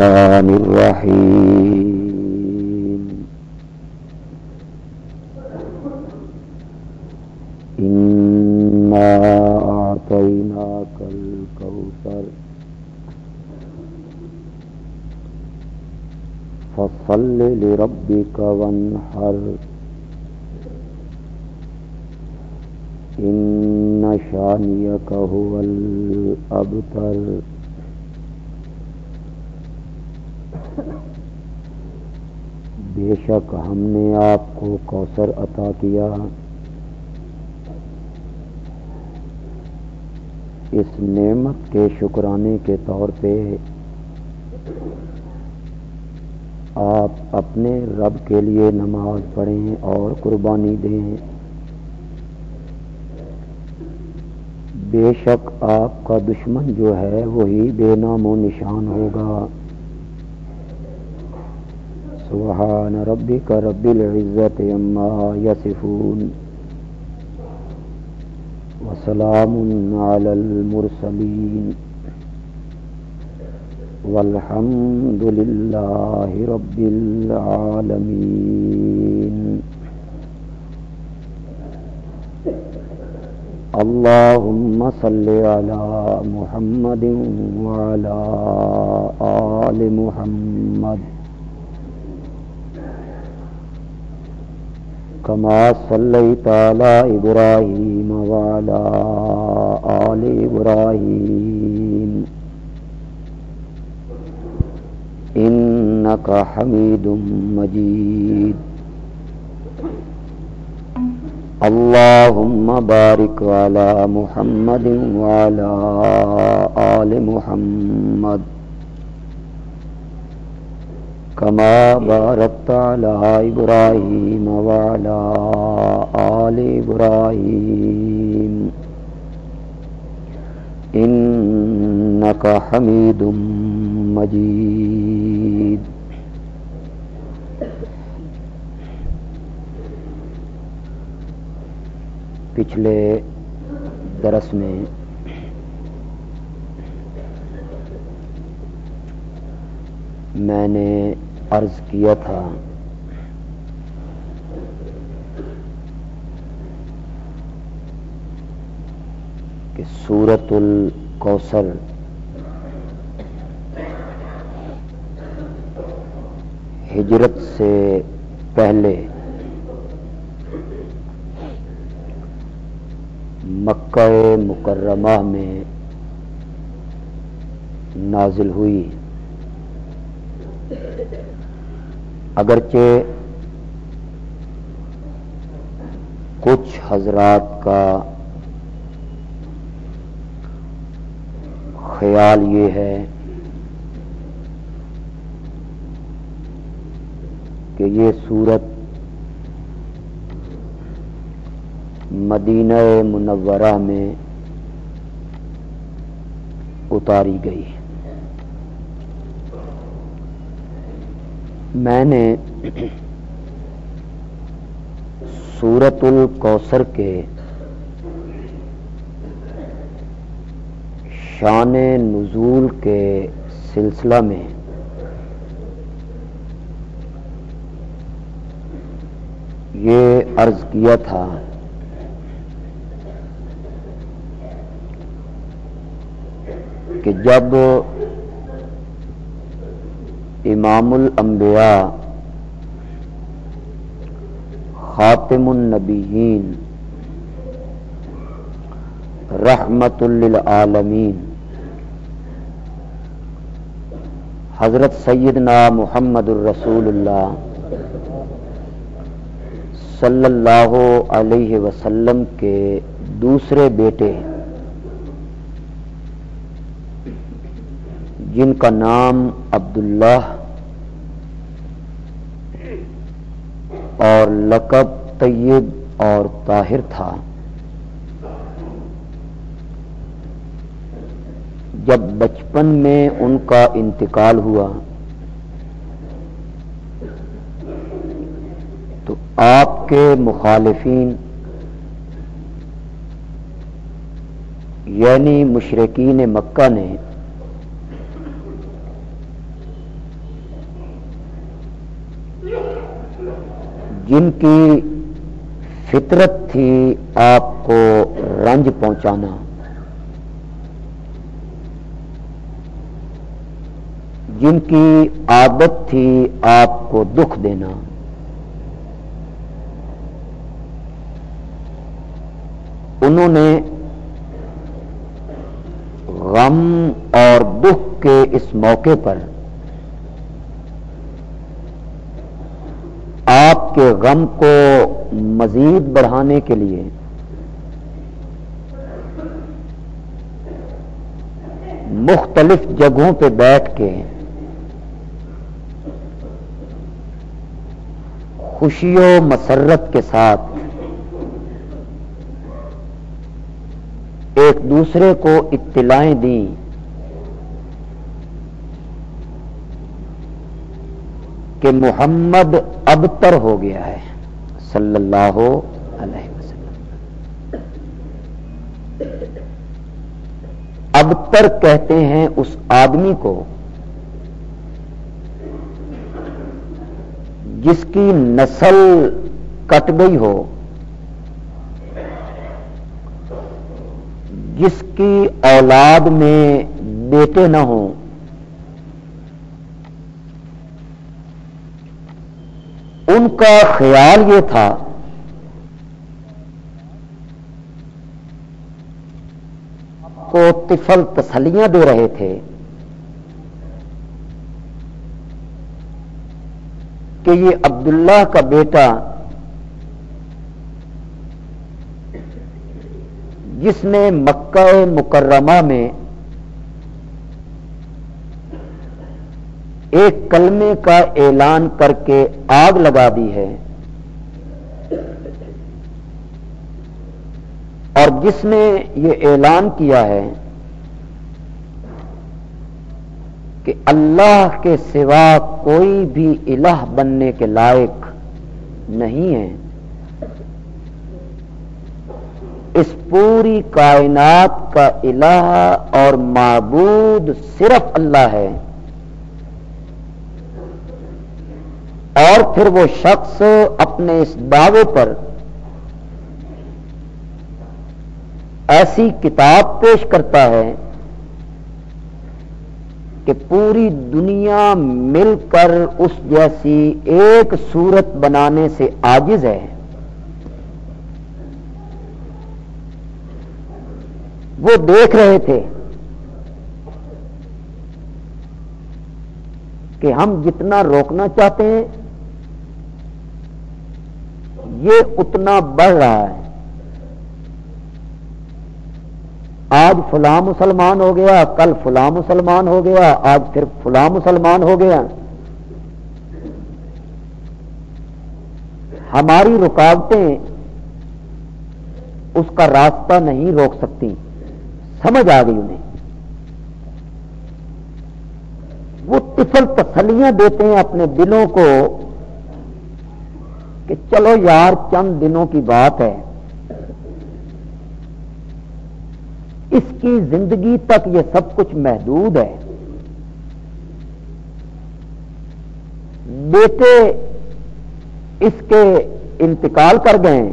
الرحمن الرحيم. إنا أعطيناك الكوثر. فصل لربك وانحر. إن شانيك هو الأبتر. بے شک ہم نے آپ کو کوثر عطا کیا۔ اس نعمت کے شکرانے کے طور پہ آپ اپنے رب کے لیے نماز پڑھیں اور قربانی دیں۔ بے شک آپ کا دشمن جو ہے وہی بے نام و نشان ہوگا۔ سبحان ربك رب العزة عما يصفون. وسلام على المرسلين. والحمد لله رب العالمين. اللهم صل على محمد وعلى آل محمد. كما صليت على إبراهيم وعلى آل إبراهيم. إنك حميد مجيد. اللهم بارك على محمد وعلى آل محمد. كما باركت على إبراهيم وعلى آل إبراهيم. إنك حميد مجيد. پچھلے درس میں میں نے عرض کیا تھا۔ کہ سورت الکوثر ہجرت سے پہلے مکہ مکرمہ میں نازل ہوئی۔ اگرچہ کچھ حضرات کا خیال یہ ہے کہ یہ صورت مدینہ منورہ میں اتاری گئی ہے۔ میں نے سورت الکوثر کے شان نزول کے سلسلہ میں یہ عرض کیا تھا۔ کہ جب امام الانبیاء، خاتم النبیین، رحمت للعالمین۔ حضرت سیدنا محمد الرسول اللہ صلی اللہ علیہ وسلم کے دوسرے بیٹے، جن کا نام عبداللہ اور لقب طیب اور طاہر تھا۔ جب بچپن میں ان کا انتقال ہوا، تو آپ کے مخالفین یعنی مشرقین مکہ نے جن کی فطرت تھی آپ کو رنج پہنچانا۔ جن کی عادت تھی آپ کو دکھ دینا۔ انہوں نے غم اور دکھ کے اس موقع پر آپ کے غم کو مزید بڑھانے کے لیے مختلف جگہوں پہ بیٹھ کے خوشی و مسرت کے ساتھ ایک دوسرے کو اطلاعیں دیں کہ محمد ابتر ہو گیا ہے۔ صلی اللہ علیہ وسلم۔ ابتر کہتے ہیں اس آدمی کو جس کی نسل کٹ گئی ہو، جس کی اولاد میں بیٹے نہ ہوں۔ ان کا خیال یہ تھا کو تفل تسلیاں دے رہے تھے کہ یہ عبداللہ کا بیٹا جس نے مکہ مکرمہ میں ایک کلمے کا اعلان کر کے آگ لگا دی ہے۔ اور جس نے یہ اعلان کیا ہے کہ اللہ کے سوا کوئی بھی الہ بننے کے لائق نہیں ہے، اس پوری کائنات کا الہ اور معبود صرف اللہ ہے۔ اور پھر وہ شخص اپنے اس دعوے پر ایسی کتاب پیش کرتا ہے کہ پوری دنیا مل کر اس جیسی ایک صورت بنانے سے آجز ہے۔ وہ دیکھ رہے تھے کہ ہم جتنا روکنا چاہتے ہیں یہ اتنا بڑھ رہا ہے۔ آج فلاں مسلمان ہو گیا، کل فلاں مسلمان ہو گیا، آج پھر فلاں مسلمان ہو گیا۔ ہماری رکاوٹیں اس کا راستہ نہیں روک سکتی۔ سمجھ آ گئی انہیں۔ وہ تفل تسلیاں دیتے ہیں اپنے دلوں کو۔ کہ چلو یار، چند دنوں کی بات ہے۔ اس کی زندگی تک یہ سب کچھ محدود ہے۔ بیٹے، اس کے انتقال کر گئے۔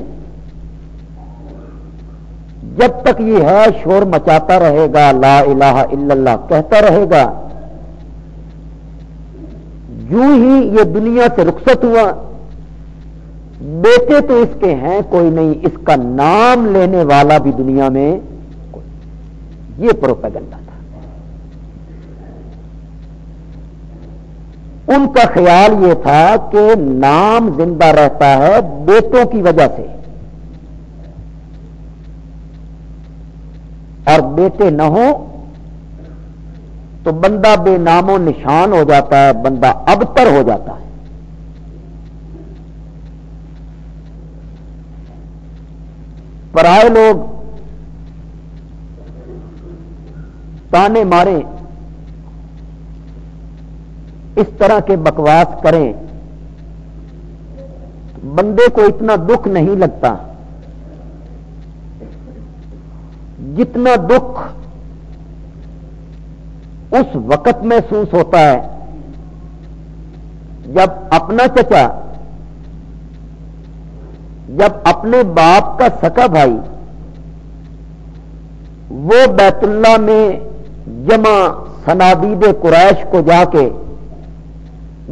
جب تک یہ ہے، شور مچاتا رہے گا، لا الہ الا اللہ کہتا رہے گا۔ یوں ہی یہ دنیا سے رخصت ہوا۔ بیٹے تو اس کے ہیں، کوئی نہیں، اس کا نام لینے والا بھی دنیا میں یہ پروپیگنڈا تھا۔ ان کا خیال یہ تھا کہ نام زندہ رہتا ہے بیٹوں کی وجہ سے۔ اور بیٹے نہ ہو تو بندہ بے نام و نشان ہو جاتا ہے، بندہ ابتر ہو جاتا ہے۔ پرائے لوگ، تانے مارے اس طرح کے بکواس کریں۔ بندے کو اتنا دکھ نہیں لگتا۔ جتنا دکھ اس وقت محسوس ہوتا ہے جب اپنا چچا جب اپنے باپ کا سکا بھائی، وہ بیت اللہ میں جمع سنادید قریش کو جا کے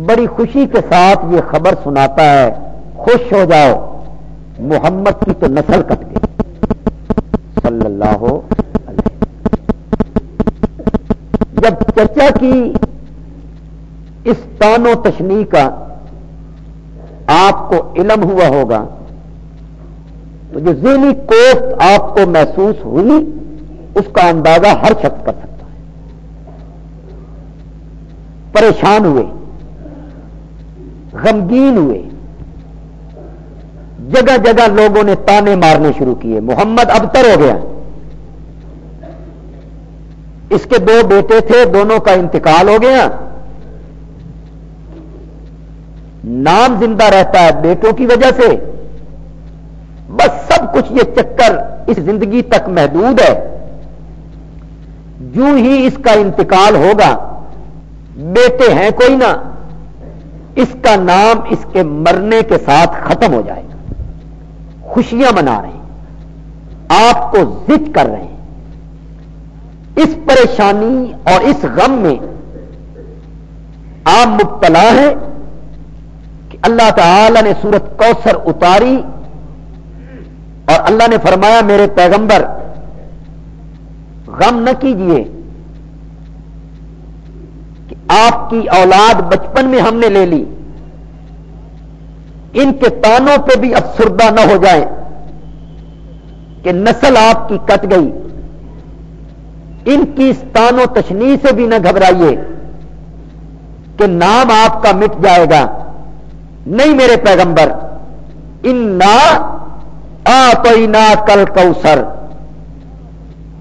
بڑی خوشی کے ساتھ یہ خبر سناتا ہے، خوش ہو جاؤ، محمد کی تو نسل کٹ گئی۔ صلی اللہ علیہ۔ جب چچا کی اس تان و تشنی کا آپ کو علم ہوا ہوگا تو جو ذہنی کوفت آپ کو محسوس ہوئی، اس کا اندازہ ہر شخص کر سکتا ہے۔ پریشان ہوئے، غمگین ہوئے۔ جگہ جگہ لوگوں نے تانے مارنے شروع کیے۔ محمد ابتر ہو گیا۔ اس کے دو بیٹے تھے، دونوں کا انتقال ہو گیا۔ نام زندہ رہتا ہے بیٹوں کی وجہ سے۔ بس سب کچھ یہ چکر اس زندگی تک محدود ہے۔ جو ہی اس کا انتقال ہوگا، بیٹے ہیں کوئی نہ، اس کا نام اس کے مرنے کے ساتھ ختم ہو جائے۔ گا خوشیاں منا رہے ہیں۔ آپ کو ضد کر رہے ہیں۔ اس پریشانی اور اس غم میں آپ مبتلا ہیں کہ اللہ تعالی نے سورت کوثر اتاری۔ اور اللہ نے فرمایا، میرے پیغمبر، غم نہ کیجیے کہ آپ کی اولاد بچپن میں ہم نے لے لی۔ ان کے تانوں پہ بھی افسردہ نہ ہو جائے کہ نسل آپ کی کٹ گئی۔ ان کی تان و تشنی سے بھی نہ گھبرائیے کہ نام آپ کا مٹ جائے گا۔ نہیں میرے پیغمبر ان نا آ کل کوسر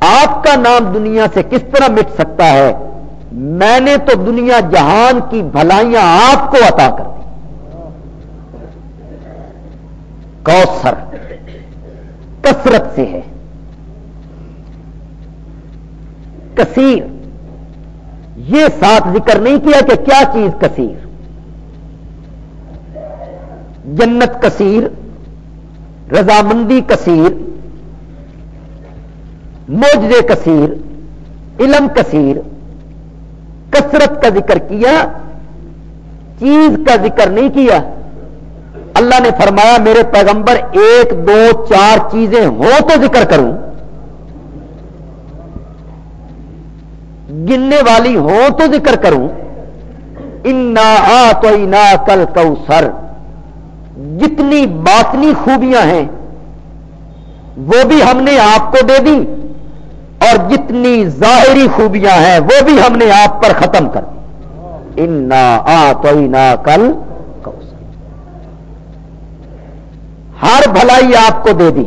آپ کا نام دنیا سے کس طرح مٹ سکتا ہے؟ میں نے تو دنیا جہان کی بھلائیاں آپ کو عطا کر دی۔ کوسر کثرت سے ہے۔ کثیر۔ یہ ساتھ ذکر نہیں کیا کہ کیا چیز کثیر؟ جنت کثیر۔ رضامندی کثیر موجے کثیر، علم کثیر، کثرت کا ذکر کیا، چیز کا ذکر نہیں کیا۔ اللہ نے فرمایا، میرے پیغمبر، ایک، دو، چار چیزیں ہو تو ذکر کروں۔ گننے والی ہو تو ذکر کروں۔ انا آ تو کل سر جتنی باطنی خوبیاں ہیں، وہ بھی ہم نے آپ کو دے دی اور جتنی ظاہری خوبیاں ہیں، وہ بھی ہم نے آپ پر ختم کر دی انا آ تو کل ہر بھلائی آپ کو دے دی۔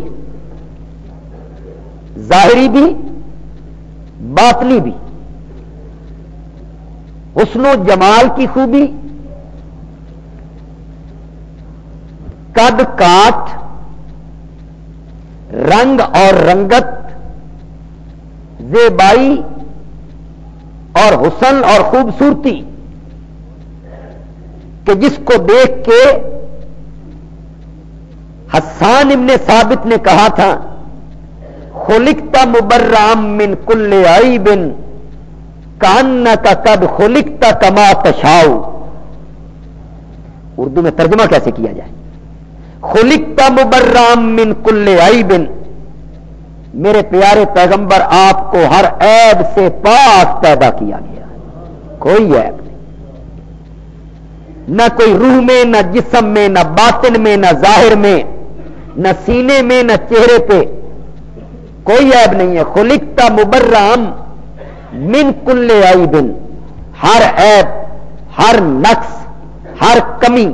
ظاہری بھی، باطنی بھی۔ حسن و جمال کی خوبی قد کاٹ رنگ اور رنگت، زیبائی اور حسن اور خوبصورتی، کہ جس کو دیکھ کے حسان ابن ثابت نے کہا تھا خلکتا مبرام من کل آئی بن کان کا کب خلکتا کما تشاؤ اردو میں ترجمہ کیسے کیا جائے؟ خلکتا مبرام من کل آئی بن میرے پیارے پیغمبر، آپ کو ہر عیب سے پاک پیدا کیا گیا کوئی عیب نہیں۔ نہ کوئی روح میں، نہ جسم میں، نہ باطن میں، نہ ظاہر میں، نہ سینے میں، نہ چہرے پہ کوئی عیب نہیں ہے۔ خلکتا مبرام من کل آئی بن ہر عیب، ہر نقص، ہر کمی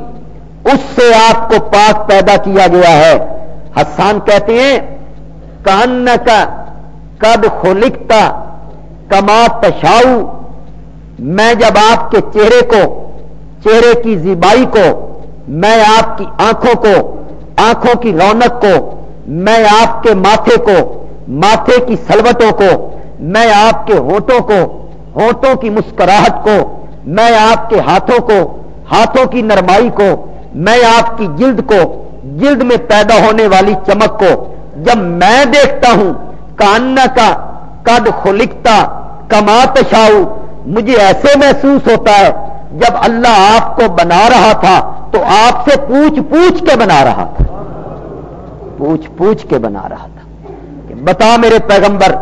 اس سے آپ کو پاک پیدا کیا گیا ہے۔ حسان کہتے ہیں کان کا کب خلکتا کما تشاؤ۔ میں جب آپ کے چہرے کو، چہرے کی زیبائی کو، میں آپ کی آنکھوں کو، آنکھوں کی رونق کو، میں آپ کے ماتھے کو، ماتھے کی سلوٹوں کو، میں آپ کے ہوٹوں کو ہوٹوں کی مسکراہٹ کو، میں آپ کے ہاتھوں کو، ہاتھوں کی نرمائی کو میں آپ کی جلد کو، جلد میں پیدا ہونے والی چمک کو جب میں دیکھتا ہوں، کاننا کا قد خلکتا کما تشاؤ، مجھے ایسے محسوس ہوتا ہے جب اللہ آپ کو بنا رہا تھا، تو آپ سے پوچھ پوچھ کے بنا رہا تھا۔ پوچھ پوچھ کے بنا رہا تھا۔ کہ بتا میرے پیغمبر،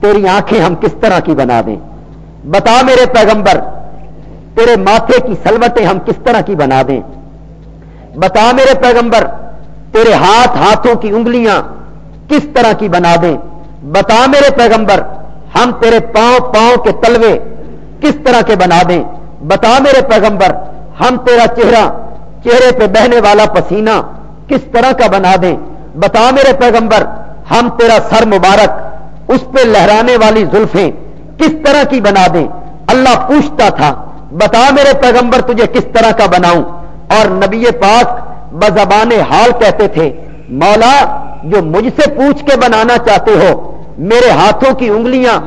تیری آنکھیں ہم کس طرح کی بنا دیں؟ بتا میرے پیغمبر، تیرے ماتھے کی سلوٹیں ہم کس طرح کی بنا دیں؟ بتا میرے پیغمبر، تیرے ہاتھ ہاتھوں کی انگلیاں کس طرح کی بنا دیں؟ بتا میرے پیغمبر، ہم تیرے پاؤں پاؤں کے تلوے کس طرح کے بنا دیں؟ بتا میرے پیغمبر، ہم تیرا چہرہ، چہرے پہ بہنے والا پسینہ کس طرح کا بنا دیں؟ بتا میرے پیغمبر، ہم تیرا سر مبارک، اس پہ لہرانے والی زلفیں کس طرح کی بنا دیں؟ اللہ پوچھتا تھا، بتا میرے پیغمبر، تجھے کس طرح کا بناؤں؟ اور نبی پاک بزبان حال کہتے تھے، مولا، جو مجھ سے پوچھ کے بنانا چاہتے ہو، میرے ہاتھوں کی انگلیاں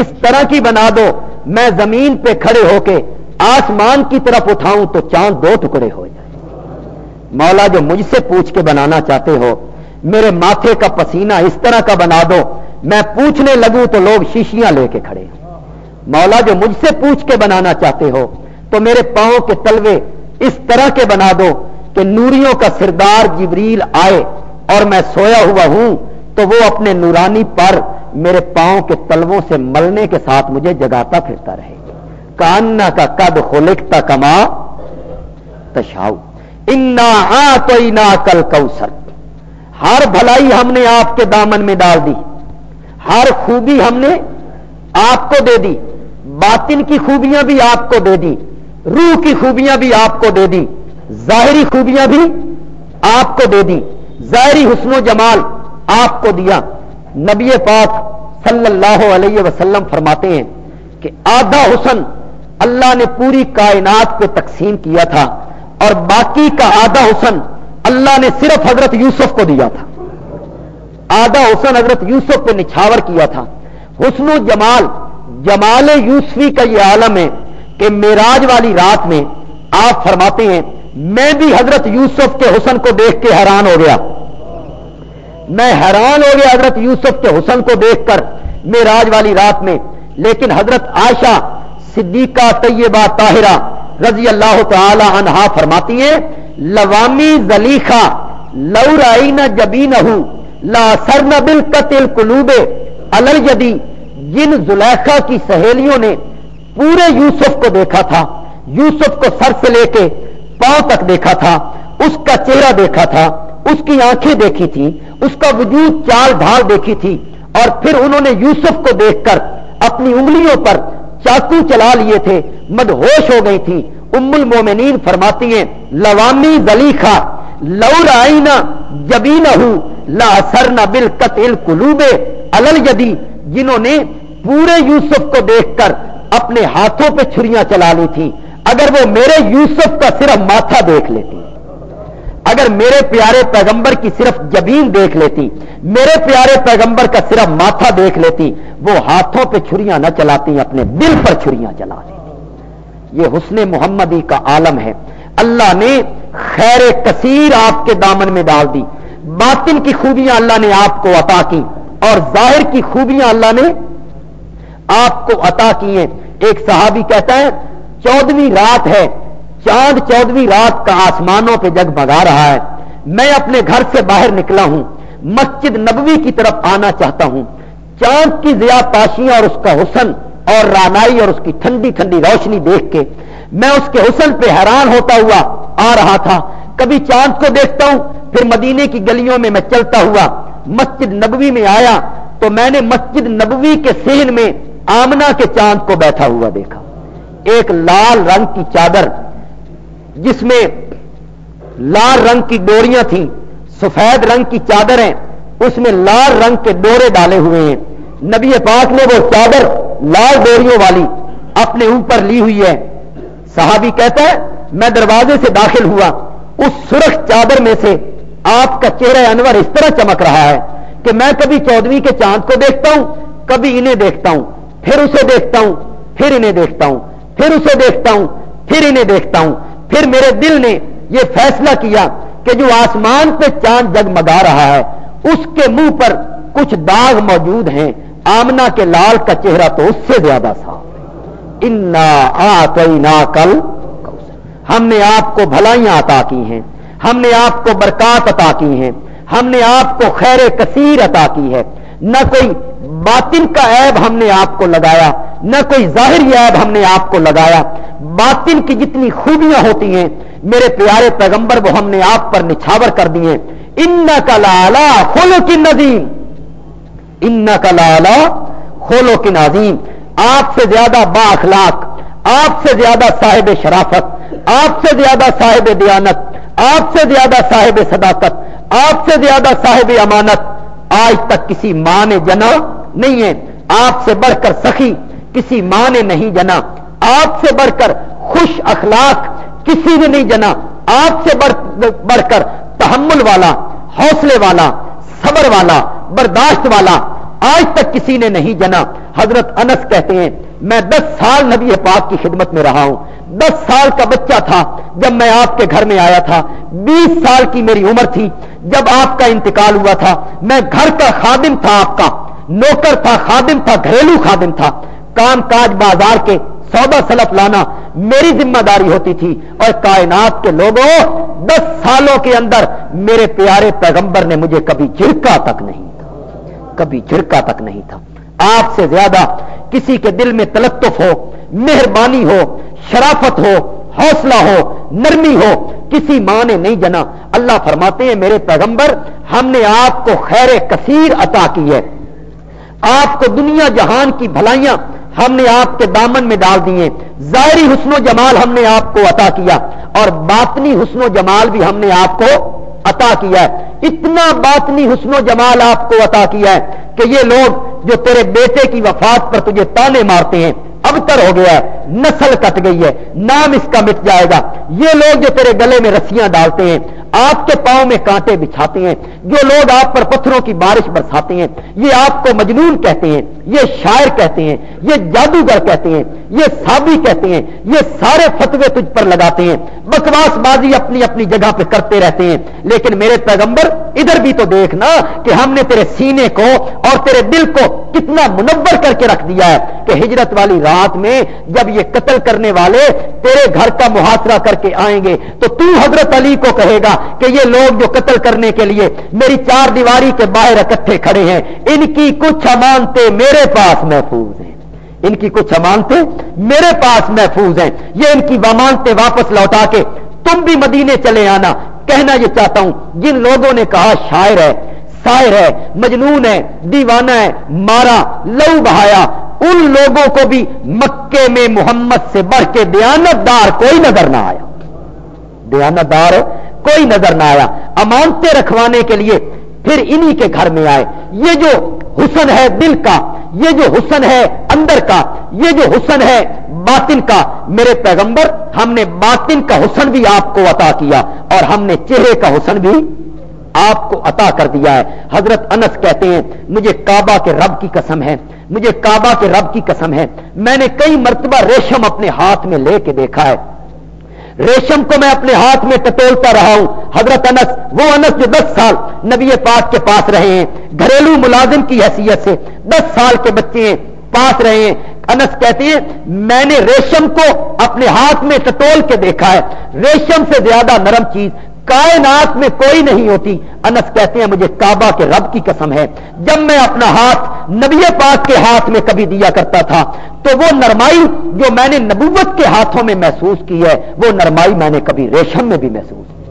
اس طرح کی بنا دو، میں زمین پہ کھڑے ہو کے آسمان کی طرف اٹھاؤں تو چاند دو ٹکڑے ہو جائے مولا، جو مجھ سے پوچھ کے بنانا چاہتے ہو، میرے ماتھے کا پسینہ اس طرح کا بنا دو، میں پوچھنے لگوں تو لوگ شیشیاں لے کے کھڑے۔ مولا، جو مجھ سے پوچھ کے بنانا چاہتے ہو، تو میرے پاؤں کے تلوے اس طرح کے بنا دو کہ نوریوں کا سردار جبریل آئے اور میں سویا ہوا ہوں، تو وہ اپنے نورانی پر میرے پاؤں کے تلووں سے ملنے کے ساتھ مجھے جگاتا پھرتا رہے۔ کاننا کا کد خولکتا کما تشاؤ۔ انا تو کل کوسر ہر بھلائی ہم نے آپ کے دامن میں ڈال دی۔ ہر خوبی ہم نے آپ کو دے دی۔ باطن کی خوبیاں بھی آپ کو دے دی۔ روح کی خوبیاں بھی آپ کو دے دی ظاہری خوبیاں بھی آپ کو دے دی ظاہری حسن و جمال آپ کو دیا۔ نبی پاک صلی اللہ علیہ وسلم فرماتے ہیں کہ آدھا حسن اللہ نے پوری کائنات پہ تقسیم کیا تھا اور باقی کا آدھا حسن اللہ نے صرف حضرت یوسف کو دیا تھا۔ آدھا حسن حضرت یوسف پہ نچھاور کیا تھا۔ حسن و جمال جمال یوسفی کا یہ عالم ہے۔ کہ میراج والی رات میں آپ فرماتے ہیں، میں بھی حضرت یوسف کے حسن کو دیکھ کے حیران ہو گیا۔ میں حیران ہو گیا حضرت یوسف کے حسن کو دیکھ کر میراج والی رات میں۔ لیکن حضرت عائشہ صدیقہ طیبہ طاہرہ رضی اللہ تعالی عنہا فرماتی ہیں، لوامی زلیخا لورائی نہ جبی نہ لا سر نہ بل قتل کلوبے الجدی، جن زلیخا کی سہیلیوں نے پورے یوسف کو دیکھا تھا، یوسف کو سر سے لے کے پاؤں تک دیکھا تھا، اس کا چہرہ دیکھا تھا، اس کی آنکھیں دیکھی تھی، اس کا وجود چال ڈھال دیکھی تھی، اور پھر انہوں نے یوسف کو دیکھ کر اپنی انگلیوں پر چاقو چلا لیے تھے، مدہوش ہو گئی تھی۔ ام المومنین فرماتی ہیں، لوامی زلیخا لور آئینہ جبی نہ لا سر نہ بل قتل کلوبے الل جدی جنہوں نے پورے یوسف کو دیکھ کر اپنے ہاتھوں پہ چھریاں چلا لی تھی اگر وہ میرے یوسف کا صرف ماتھا دیکھ لیتی، اگر میرے پیارے پیغمبر کی صرف جبین دیکھ لیتی، میرے پیارے پیغمبر کا صرف ماتھا دیکھ لیتی، وہ ہاتھوں پہ چھریاں نہ چلاتی، اپنے دل پر چھریاں چلا لیتی۔ یہ حسن محمدی کا عالم ہے۔ اللہ نے خیر کثیر آپ کے دامن میں ڈال دی۔ باطن کی خوبیاں اللہ نے آپ کو عطا کی اور ظاہر کی خوبیاں اللہ نے آپ کو عطا کی ہیں ایک صحابی کہتا ہے، چودویں رات ہے۔ چاند چودویں رات کا آسمانوں پہ جگ بگا رہا ہے۔ میں اپنے گھر سے باہر نکلا ہوں۔ مسجد نبوی کی طرف آنا چاہتا ہوں۔ چاند کی ضیا پاشیاں اور اس کا حسن اور رانائی اور اس کی ٹھنڈی ٹھنڈی روشنی دیکھ کے میں اس کے حسن پہ حیران ہوتا ہوا آ رہا تھا۔ کبھی چاند کو دیکھتا ہوں، پھر مدینے کی گلیوں میں میں چلتا ہوا مسجد نبوی میں آیا۔ تو میں نے مسجد نبوی کے سہن میں آمنا کے چاند کو بیٹھا ہوا دیکھا۔ ایک لال رنگ کی چادر جس میں لال رنگ کی ڈوریاں تھیں، سفید رنگ کی چادریں اس میں لال رنگ کے ڈورے ڈالے ہوئے ہیں۔ نبی پاک نے وہ چادر لال ڈوریوں والی اپنے اوپر لی ہوئی ہے۔ صحابی کہتا ہے، میں دروازے سے داخل ہوا۔ اس سرخ چادر میں سے آپ کا چہرہ انور اس طرح چمک رہا ہے کہ میں کبھی چودویں کے چاند کو دیکھتا ہوں، کبھی انہیں دیکھتا ہوں۔ پھر اسے دیکھتا ہوں، پھر انہیں دیکھتا ہوں، پھر اسے دیکھتا ہوں، پھر انہیں دیکھتا ہوں۔ پھر میرے دل نے یہ فیصلہ کیا کہ جو آسمان پہ چاند جگمگا رہا ہے، اس کے منہ پر کچھ داغ موجود ہیں۔ آمنا کے لال کا چہرہ تو اس سے زیادہ صاف انا آ کل ہم نے آپ کو بھلائیاں عطا کی ہیں۔ ہم نے آپ کو برکات عطا کی ہیں۔ ہم نے آپ کو خیر کثیر عطا کی ہے۔ نہ کوئی باطن کا عیب ہم نے آپ کو لگایا، نہ کوئی ظاہری عیب ہم نے آپ کو لگایا۔ باطن کی جتنی خوبیاں ہوتی ہیں، میرے پیارے پیغمبر، وہ ہم نے آپ پر نچھاور کر دیے ان کا لالا کھولو کی ندیم ان کا لالا کھولو کی نظیم آپ سے زیادہ با اخلاق، آپ سے زیادہ صاحب شرافت، آپ سے زیادہ صاحب دیانت، آپ سے زیادہ صاحب صداقت، آپ سے زیادہ صاحب امانت۔ آج تک کسی ماں نے جنا نہیں ہے آپ سے بڑھ کر سخی، کسی ماں نے نہیں جنا۔ آپ سے بڑھ کر خوش اخلاق کسی نے نہیں جنا۔ آپ سے بڑھ کر تحمل والا، حوصلے والا، صبر والا، برداشت والا آج تک کسی نے نہیں جنا۔ حضرت انس کہتے ہیں، میں دس سال نبی پاک کی خدمت میں رہا ہوں۔ دس سال کا بچہ تھا جب میں آپ کے گھر میں آیا تھا۔ بیس سال کی میری عمر تھی جب آپ کا انتقال ہوا تھا۔ میں گھر کا خادم تھا آپ کا۔ نوکر تھا، خادم تھا، گھریلو خادم تھا۔ کام کاج بازار کے سودا سلف لانا میری ذمہ داری ہوتی تھی اور کائنات کے لوگوں دس سالوں کے اندر میرے پیارے پیغمبر نے مجھے کبھی جھڑکا تک نہیں تھا۔ کبھی جھڑکا تک نہیں تھا۔ آپ سے زیادہ کسی کے دل میں تلطف ہو، مہربانی ہو، شرافت ہو، حوصلہ ہو، نرمی ہو، کسی ماں نے نہیں جنا۔ اللہ فرماتے ہیں، میرے پیغمبر، ہم نے آپ کو خیر کثیر عطا کی ہے۔ آپ کو دنیا جہان کی بھلائیاں ہم نے آپ کے دامن میں ڈال دیے ظاہری حسن و جمال ہم نے آپ کو عطا کیا اور باطنی حسن و جمال بھی ہم نے آپ کو عطا کیا ہے۔ اتنا باطنی حسن و جمال آپ کو عطا کیا ہے کہ یہ لوگ جو تیرے بیٹے کی وفات پر تجھے تانے مارتے ہیں، اب تر ہو گیا ہے، نسل کٹ گئی ہے، نام اس کا مٹ جائے گا۔ یہ لوگ جو تیرے گلے میں رسیاں ڈالتے ہیں آپ کے پاؤں میں کانٹے بچھاتے ہیں، جو لوگ آپ پر پتھروں کی بارش برساتے ہیں، یہ آپ کو مجنون کہتے ہیں، یہ شاعر کہتے ہیں، یہ جادوگر کہتے ہیں، یہ سابی کہتے ہیں، یہ سارے فتوے تجھ پر لگاتے ہیں۔ بکواس بازی اپنی اپنی جگہ پہ کرتے رہتے ہیں۔ لیکن میرے پیغمبر، ادھر بھی تو دیکھنا کہ ہم نے تیرے سینے کو اور تیرے دل کو کتنا منور کر کے رکھ دیا ہے کہ ہجرت والی رات میں جب یہ قتل کرنے والے تیرے گھر کا محاصرہ کر کے آئیں گے تو تو حضرت علی کو کہے گا کہ یہ لوگ جو قتل کرنے کے لیے میری چار دیواری کے باہر اکٹھے کھڑے ہیں، ان کی کچھ امانتے میرے پاس محفوظ ہیں۔ ان کی کچھ امانتے میرے پاس محفوظ ہیں۔ یہ ان کی امانتے واپس لوٹا کے تم بھی مدینے چلے آنا۔ کہنا یہ چاہتا ہوں، جن لوگوں نے کہا شاعر ہے شاعر ہے، مجنون ہے، دیوانہ ہے، مارا لو بہایا، ان لوگوں کو بھی مکے میں محمد سے بڑھ کے دیانت دار کوئی نظر نہ آیا۔ دیانت دار کوئی نظر نہ آیا۔ امانتے رکھوانے کے لیے پھر انہی کے گھر میں آئے۔ یہ جو حسن ہے دل کا، یہ جو حسن ہے اندر کا، یہ جو حسن ہے باطن کا، میرے پیغمبر، ہم نے باطن کا حسن بھی آپ کو عطا کیا اور ہم نے چہرے کا حسن بھی آپ کو عطا کر دیا ہے۔ حضرت انس کہتے ہیں، مجھے کعبہ کے رب کی قسم ہے، مجھے کعبہ کے رب کی قسم ہے۔ میں نے کئی مرتبہ ریشم اپنے ہاتھ میں لے کے دیکھا ہے۔ ریشم کو میں اپنے ہاتھ میں ٹٹولتا رہا ہوں۔ حضرت انس، وہ انس جو دس سال نبی پاک کے پاس رہے ہیں، گھریلو ملازم کی حیثیت سے دس سال کے بچے ہیں پاس رہے ہیں۔ انس کہتے ہیں، میں نے ریشم کو اپنے ہاتھ میں ٹٹول کے دیکھا ہے۔ ریشم سے زیادہ نرم چیز کائنات میں کوئی نہیں ہوتی۔ انس کہتے ہیں، مجھے کعبہ کے رب کی قسم ہے۔ جب میں اپنا ہاتھ نبی پاک کے ہاتھ میں کبھی دیا کرتا تھا، تو وہ نرمائی جو میں نے نبوت کے ہاتھوں میں محسوس کی ہے، وہ نرمائی میں نے کبھی ریشم میں بھی محسوس کی۔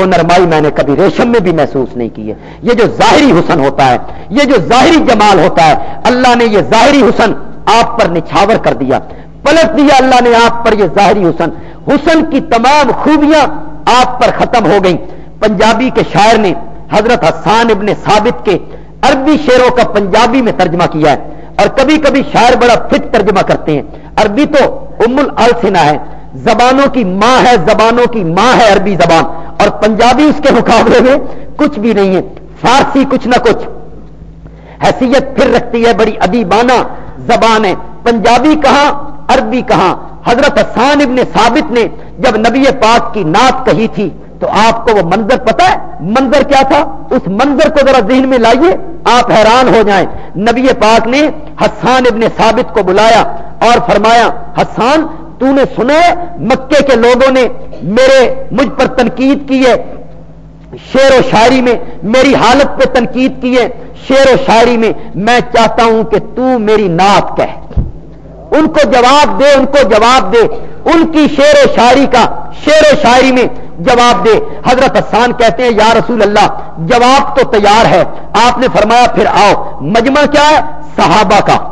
وہ نرمائی میں نے کبھی ریشم میں بھی محسوس نہیں کی ہے۔ یہ جو ظاہری حسن ہوتا ہے، یہ جو ظاہری جمال ہوتا ہے، اللہ نے یہ ظاہری حسن آپ پر نچھاور کر دیا۔ پلٹ دیا اللہ نے آپ پر یہ ظاہری حسن۔ حسن کی تمام خوبیاں آپ پر ختم ہو گئی پنجابی کے شاعر نے حضرت حسان ابن ثابت کے عربی شعروں کا پنجابی میں ترجمہ کیا ہے اور کبھی کبھی شاعر بڑا فٹ ترجمہ کرتے ہیں۔ عربی تو ام السنا ہے۔ زبانوں کی ماں ہے، زبانوں کی ماں ہے عربی زبان۔ اور پنجابی اس کے مقابلے میں کچھ بھی نہیں ہے۔ فارسی کچھ نہ کچھ۔ حیثیت پھر رکھتی ہے، بڑی ادیبانہ زبان ہے۔ پنجابی کہاں؟ عربی کہاں؟ حضرت حسان ابن ثابت نے جب نبی پاک کی نعت کہی تھی تو آپ کو وہ منظر پتا ہے؟ منظر کیا تھا؟ اس منظر کو ذرا ذہن میں لائیے، آپ حیران ہو جائیں۔ نبی پاک نے حسان ابن ثابت کو بلایا اور فرمایا، حسان، تو نے سنا مکے کے لوگوں نے میرے مجھ پر تنقید کی ہے، شعر و شاعری میں میری حالت پہ تنقید کی ہے، شعر و شاعری میں میں چاہتا ہوں کہ تو میری نعت کہہ۔ ان کو جواب دے، ان کو جواب دے۔ ان کی شعر و شاعری کا، شعر و شاعری میں جواب دے۔ حضرت حسان کہتے ہیں، یا رسول اللہ، جواب تو تیار ہے۔ آپ نے فرمایا، پھر آؤ۔ مجمع کیا ہے؟ صحابہ کا۔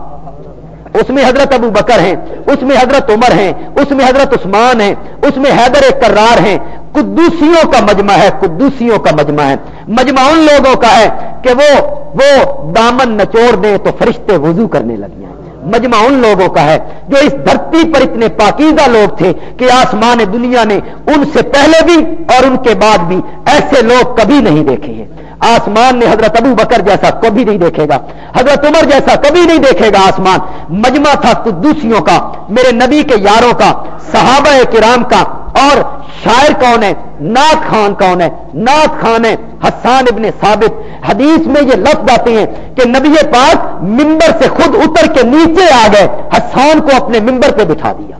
اس میں حضرت ابو بکر ہیں، اس میں حضرت عمر ہیں، اس میں حضرت عثمان ہیں، اس میں حیدر کرار ہیں۔ قدوسیوں کا مجمع ہے، قدوسیوں کا مجمع ہے۔ مجمع ان لوگوں کا ہے کہ وہ وہ دامن نچوڑ دیں تو فرشتے وضو کرنے لگ جائیں۔ مجمع ان لوگوں کا ہے، جو اس دھرتی پر اتنے پاکیزہ لوگ تھے کہ آسمان دنیا نے ان سے پہلے بھی اور ان کے بعد بھی ایسے لوگ کبھی نہیں دیکھے ہیں۔ آسمان نے حضرت ابو بکر جیسا کبھی نہیں دیکھے گا، حضرت عمر جیسا کبھی نہیں دیکھے گا۔ آسمان مجمع تھا قدوسیوں کا، میرے نبی کے یاروں کا، صحابہ کرام کا اور شاعر کون ہے؟ نات خان کون ہے؟ نات خان ہے، حسان ابن ثابت۔ حدیث میں یہ لفظ آتے ہیں کہ نبی پاک ممبر سے خود اتر کے نیچے آ گئے، حسان کو اپنے ممبر پہ بٹھا دیا۔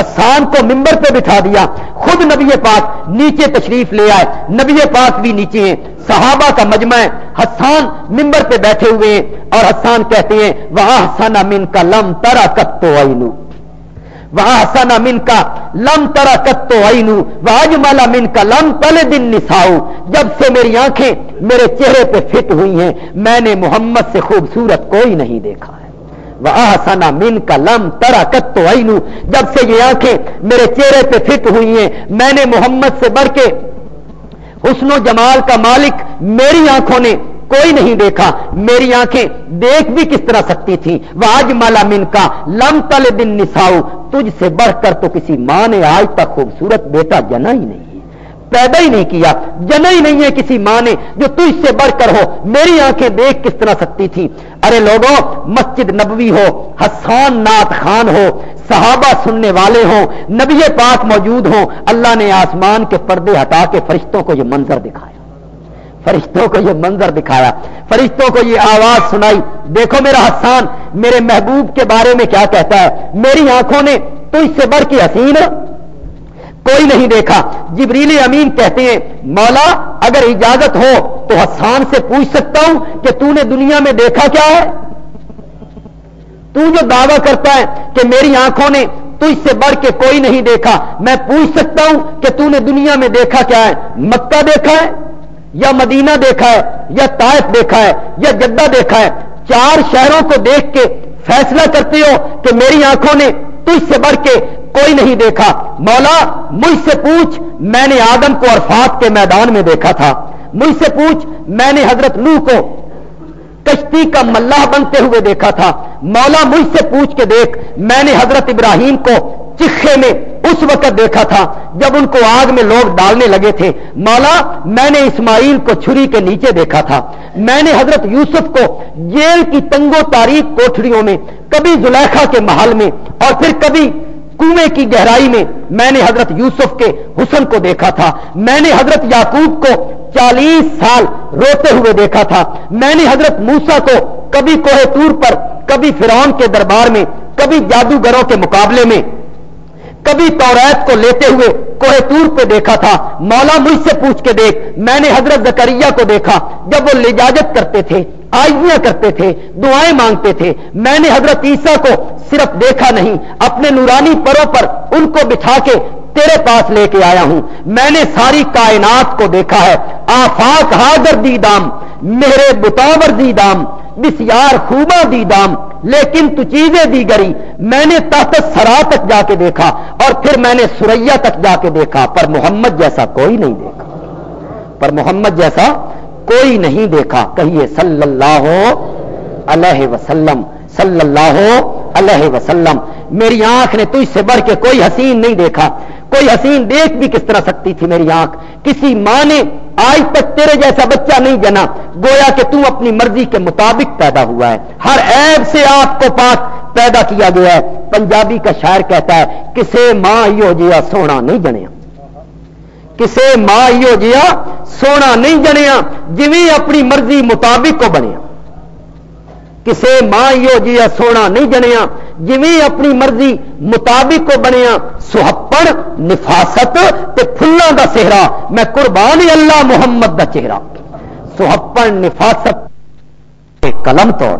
حسان کو ممبر پہ بٹھا دیا۔ خود نبی پاک نیچے تشریف لے آئے۔ نبی پاک بھی نیچے ہیں۔ صحابہ کا مجمع ہے۔ حسان ممبر پہ بیٹھے ہوئے ہیں اور حسان کہتے ہیں وہاں حسن امین کا لم ترا کتو آئینو وہاں حسن کا لم ترا کتو آئینو واج مالا من کا لم تل دن نساؤ جب سے میری آنکھیں میرے چہرے پہ فٹ ہوئی ہیں، میں نے محمد سے خوبصورت کوئی نہیں دیکھا ہے۔ آسانا من کا لم ترا کت تو جب سے یہ آنکھیں میرے چہرے پہ فٹ ہوئی ہیں، میں نے محمد سے بڑھ کے حسن و جمال کا مالک میری آنکھوں نے کوئی نہیں دیکھا۔ میری آنکھیں دیکھ بھی کس طرح سکتی تھی وہ آج مالا من کا لم تل دن نساؤ تجھ سے بڑھ کر تو کسی ماں نے آج تک خوبصورت بیٹا جنا ہی نہیں پیدا ہی نہیں کیا، جنا ہی نہیں ہے کسی ماں نے جو تو اس سے بڑھ کر ہو۔ میری آنکھیں دیکھ کس طرح سکتی تھی ارے لوگوں مسجد نبوی ہو، حسان نات خان ہو، صحابہ سننے والے ہوں، نبی پاک موجود ہوں۔ اللہ نے آسمان کے پردے ہٹا کے فرشتوں کو یہ منظر دکھایا فرشتوں کو یہ منظر دکھایا، فرشتوں کو یہ آواز سنائی، دیکھو میرا حسان، میرے محبوب کے بارے میں کیا کہتا ہے؟ میری آنکھوں نے تو اس سے بڑھ کے حسین کوئی نہیں دیکھا۔ جبریل امین کہتے ہیں، مولا، اگر اجازت ہو تو حسان سے پوچھ سکتا ہوں کہ تو نے دنیا میں دیکھا کیا ہے؟ تو جو دعویٰ کرتا ہے کہ میری آنکھوں نے تو اس سے بڑھ کے کوئی نہیں دیکھا، میں پوچھ سکتا ہوں کہ تو نے دنیا میں دیکھا کیا ہے؟ مکہ دیکھا ہے؟ یا مدینہ دیکھا ہے، یا طائف دیکھا ہے، یا جدہ دیکھا ہے۔ چار شہروں کو دیکھ کے فیصلہ کرتے ہو کہ میری آنکھوں نے تو اس سے بڑھ کے کوئی نہیں دیکھا۔ مولا، مجھ سے پوچھ، میں نے آدم کو عرفات کے میدان میں دیکھا تھا۔ مجھ سے پوچھ، میں نے حضرت نو کو کشتی کا ملاح بنتے ہوئے دیکھا تھا۔ مولا، مجھ سے پوچھ کے دیکھ، میں نے حضرت ابراہیم کو چکھے میں اس وقت دیکھا تھا جب ان کو آگ میں لوگ ڈالنے لگے تھے۔ مولا، میں نے اسماعیل کو چھری کے نیچے دیکھا تھا۔ میں نے حضرت یوسف کو جیل کی تنگو تاریخ کوٹڑیوں میں، کبھی زلیخا کے محل میں اور پھر کبھی کنویں کی گہرائی میں میں نے حضرت یوسف کے حسن کو دیکھا تھا۔ میں نے حضرت یعقوب کو چالیس سال روتے ہوئے دیکھا تھا۔ میں نے حضرت موسا کو کبھی کوہ تور پر، کبھی فرعون کے دربار میں، کبھی جادوگروں کے مقابلے میں کبھی توریت کو لیتے ہوئے کوہ تور پہ دیکھا تھا۔ مولا مجھ سے پوچھ کے دیکھ۔ میں نے حضرت زکریہ کو دیکھا جب وہ لجاجت کرتے تھے آئیاں کرتے تھے، دعائیں مانگتے تھے۔ میں نے حضرت عیسیٰ کو صرف دیکھا نہیں، اپنے نورانی پروں پر ان کو بٹھا کے تیرے پاس لے کے آیا ہوں۔ میں نے ساری کائنات کو دیکھا ہے۔ آفاق ہاگر دی دام میرے بتاور دی دام، بسیار خوبا دی دام۔ لیکن تو چیزیں دی گری میں نے تحت سرا تک جا کے دیکھا اور پھر میں نے سوریا تک جا کے دیکھا، پر محمد جیسا کوئی نہیں دیکھا۔ پر محمد جیسا کوئی نہیں دیکھا۔ کہیے، صلی اللہ علیہ وسلم، صلی اللہ علیہ وسلم، میری آنکھ نے تجھ سے بڑھ کے کوئی حسین نہیں دیکھا۔ کوئی حسین دیکھ بھی کس طرح سکتی تھی میری آنکھ؟ کسی ماں نے آج تک تیرے جیسا بچہ نہیں جنا، گویا کہ تم اپنی مرضی کے مطابق پیدا ہوا ہے۔ ہر عیب سے آپ کو پاک پیدا کیا گیا ہے۔ پنجابی کا شاعر کہتا ہے، کسے ماں یو جیا سونا نہیں جنیا۔ کسے ماں یو جیا سونا نہیں جنیا جی اپنی مرضی مطابق کو بنیا۔ کسے ماں یو جیا سونا نہیں جنیا جی اپنی مرضی مطابق کو بنیا سہپڑ نفاست تے فلاں دا چہرہ میں قربانی اللہ محمد دا چہرہ۔ سہپڑ نفاست قلم توڑ۔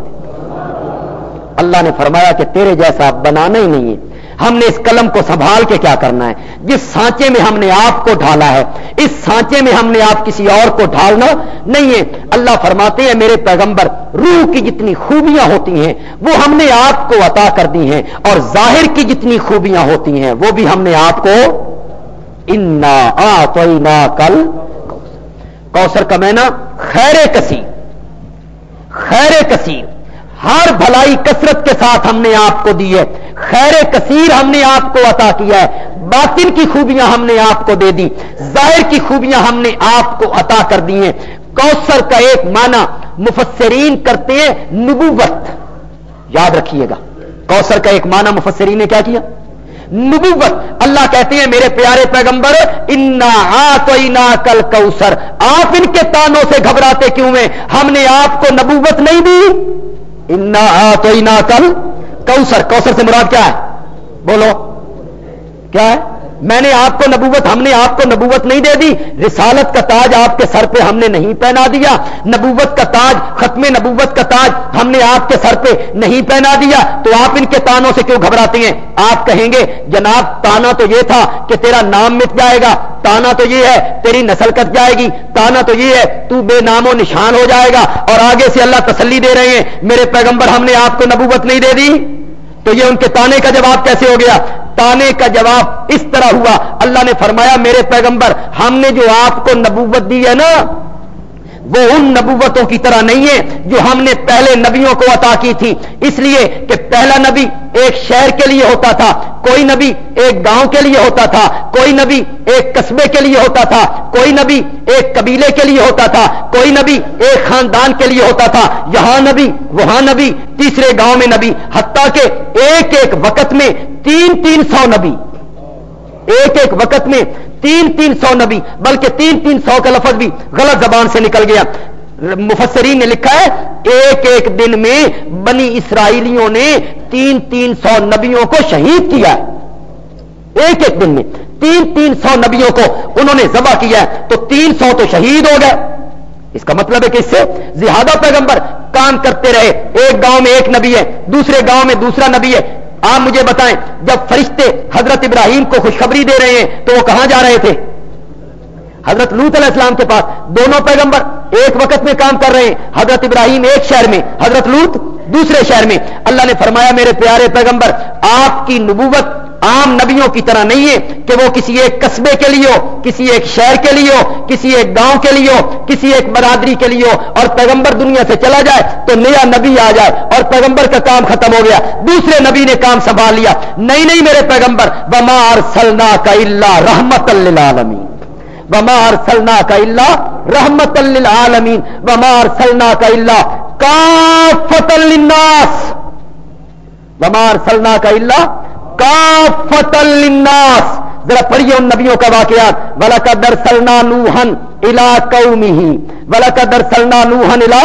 اللہ نے فرمایا کہ تیرے جیسا بنانا ہی نہیں ہے۔ ہم نے اس قلم کو سنبھال کے کیا کرنا ہے؟ جس سانچے میں ہم نے آپ کو ڈھالا ہے، اس سانچے میں ہم نے آپ کسی اور کو ڈھالنا نہیں ہے۔ اللہ فرماتے ہیں، میرے پیغمبر، روح کی جتنی خوبیاں ہوتی ہیں، وہ ہم نے آپ کو عطا کر دی ہیں، اور ظاہر کی جتنی خوبیاں ہوتی ہیں، وہ بھی ہم نے آپ کو انا آ کل کوسر کا مینا خیر کثیر خیر کثیر۔ ہر بھلائی کثرت کے ساتھ ہم نے آپ کو دی ہے، خیر کثیر ہم نے آپ کو عطا کیا ہے، باطن کی خوبیاں ہم نے آپ کو دے دی ظاہر کی خوبیاں ہم نے آپ کو عطا کر دی ہیں۔ کوثر کا ایک معنی مفسرین کرتے ہیں نبوت۔ یاد رکھیے گا، کوثر کا ایک معنی مفسرین نے کیا کیا؟ نبوت۔ اللہ کہتے ہیں، میرے پیارے پیغمبر، انا تو کل کوثر آپ ان کے تانوں سے گھبراتے کیوں ہیں؟ ہم نے آپ کو نبوت نہیں دی۔ انا تو کل کوسر کوسر سے مراد کیا ہے؟ بولو۔ کیا ہے؟ میں نے آپ کو نبوت، ہم نے آپ کو نبوت نہیں دے دی۔ رسالت کا تاج آپ کے سر پہ ہم نے نہیں پہنا دیا۔ نبوت کا تاج، ختم نبوت کا تاج ہم نے آپ کے سر پہ نہیں پہنا دیا۔ تو آپ ان کے تانوں سے کیوں گھبراتے ہیں؟ آپ کہیں گے، جناب، تانا تو یہ تھا کہ تیرا نام مٹ جائے گا۔ تانا تو یہ ہے، تیری نسل کٹ جائے گی۔ تانا تو یہ ہے، تو بے نام و نشان ہو جائے گا۔ اور آگے سے اللہ تسلی دے رہے ہیں۔ میرے پیغمبر، ہم نے آپ کو نبوت نہیں دے دی۔ تو یہ ان کے تانے کا جواب کیسے ہو گیا؟ تانے کا جواب اس طرح ہوا۔ اللہ نے فرمایا، میرے پیغمبر، ہم نے جو آپ کو نبوت دی ہے نا وہ ان نبوتوں کی طرح نہیں ہے جو ہم نے پہلے نبیوں کو عطا کی تھی۔ اس لیے کہ پہلا نبی ایک شہر کے لیے ہوتا تھا، کوئی نبی ایک گاؤں کے لیے ہوتا تھا، کوئی نبی ایک قصبے کے لیے ہوتا تھا، کوئی نبی ایک قبیلے کے لیے ہوتا تھا، کوئی نبی ایک خاندان کے لیے ہوتا تھا۔ یہاں نبی، وہاں نبی، تیسرے گاؤں میں نبی۔ حتیٰ کہ ایک ایک وقت میں تین تین سو نبی۔ ایک ایک وقت میں تین تین سو نبی، بلکہ تین تین سو کا لفظ بھی غلط زبان سے نکل گیا۔ مفسرین نے لکھا ہے، ایک ایک دن میں بنی اسرائیلیوں نے تین تین سو نبیوں کو شہید کیا۔ ہے ایک ایک دن میں تین تین سو نبیوں کو انہوں نے ذبح کیا ہے تو تین سو تو شہید ہو گئے۔ اس کا مطلب ہے کہ اس سے زیادہ پیغمبر کام کرتے رہے۔ ایک گاؤں میں ایک نبی ہے، دوسرے گاؤں میں دوسرا نبی ہے۔ آپ مجھے بتائیں، جب فرشتے حضرت ابراہیم کو خوشخبری دے رہے ہیں، تو وہ کہاں جا رہے تھے؟ حضرت لوت علیہ السلام کے پاس دونوں پیغمبر ایک وقت میں کام کر رہے ہیں۔ حضرت ابراہیم ایک شہر میں، حضرت لوت دوسرے شہر میں۔ اللہ نے فرمایا، میرے پیارے پیغمبر، آپ کی نبوت عام نبیوں کی طرح نہیں ہے کہ وہ کسی ایک قصبے کے لیے ہو، کسی ایک شہر کے لیے ہو، کسی ایک گاؤں کے لیے ہو، کسی ایک برادری کے لیے ہو اور پیغمبر دنیا سے چلا جائے تو نیا نبی آ جائے اور پیغمبر کا کام ختم ہو گیا۔ دوسرے نبی نے کام سنبھال لیا۔ نہیں نہیں میرے پیغمبر بمار سلنا کا اللہ رحمت اللہ بمار سلنا کا اللہ رحمت للعالمین بمار سلنا کا اللہ کافت للناس۔ بمار سلنا کا اللہ کافت للناس. ذرا پڑھیے ان نبیوں کا واقعات ولا کا در سلنا نوہن الا قومی ولا کا در سلنا نوہن الا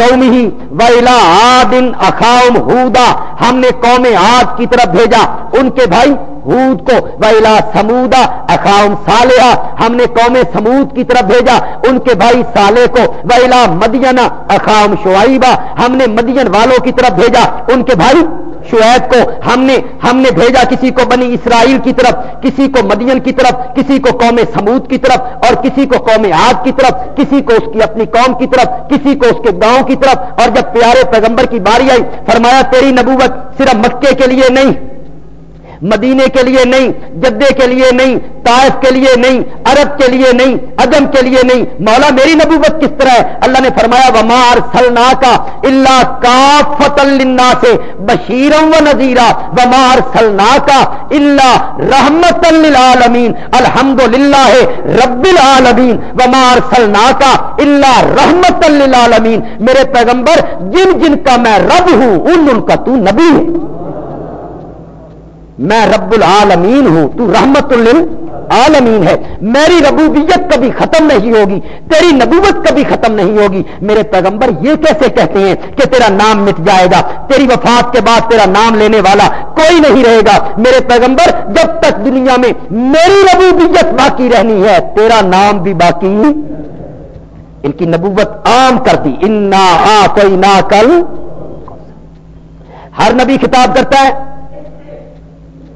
قومی ولا آدن اخاؤم ہودا ہم نے قوم آد کی طرف بھیجا. ان کے بھائی ہود کو. ویلا سمودا اخاؤم سالحا ہم نے قوم سمود کی طرف بھیجا. ان کے بھائی سالے کو. ویلا مدینہ اخاؤم شعیبہ ہم نے مدین والوں کی طرف بھیجا. ان کے بھائی شعیب کو ہم نے ہم نے بھیجا کسی کو بنی اسرائیل کی طرف، کسی کو مدین کی طرف، کسی کو قوم سمود کی طرف اور کسی کو قوم آگ کی طرف، کسی کو اس کی اپنی قوم کی طرف، کسی کو اس کے گاؤں کی طرف اور جب پیارے پیغمبر کی باری آئی، فرمایا تیری نبوت صرف مکے کے لیے نہیں۔ مدینے کے لیے نہیں، جدے کے لیے نہیں، طائف کے لیے نہیں، عرب کے لیے نہیں عدم کے لیے نہیں۔ مولا میری نبوت کس طرح ہے؟ اللہ نے فرمایا ومار سلنا کا اللہ کا فتل سے بشیرم و نذیرہ ومار سلنا کا اللہ رحمت للعالمین الحمد للہ رب العالمین۔ ومار سلنا کا اللہ رحمت للعالمین میرے پیغمبر، جن جن کا میں رب ہوں، ان ان کا تو نبی ہے۔ میں رب العالمین ہوں، تو رحمت عالمین ہے۔ میری ربوبیت کبھی ختم نہیں ہوگی، تیری نبوت کبھی ختم نہیں ہوگی۔ میرے پیغمبر یہ کیسے کہتے ہیں کہ تیرا نام مٹ جائے گا؟ تیری وفات کے بعد تیرا نام لینے والا کوئی نہیں رہے گا۔ میرے پیغمبر، جب تک دنیا میں میری ربوبیت باقی رہنی ہے، تیرا نام بھی باقی ان کی نبوت عام کر دی۔ انا آ کوئی نہ کل ہر نبی خطاب کرتا ہے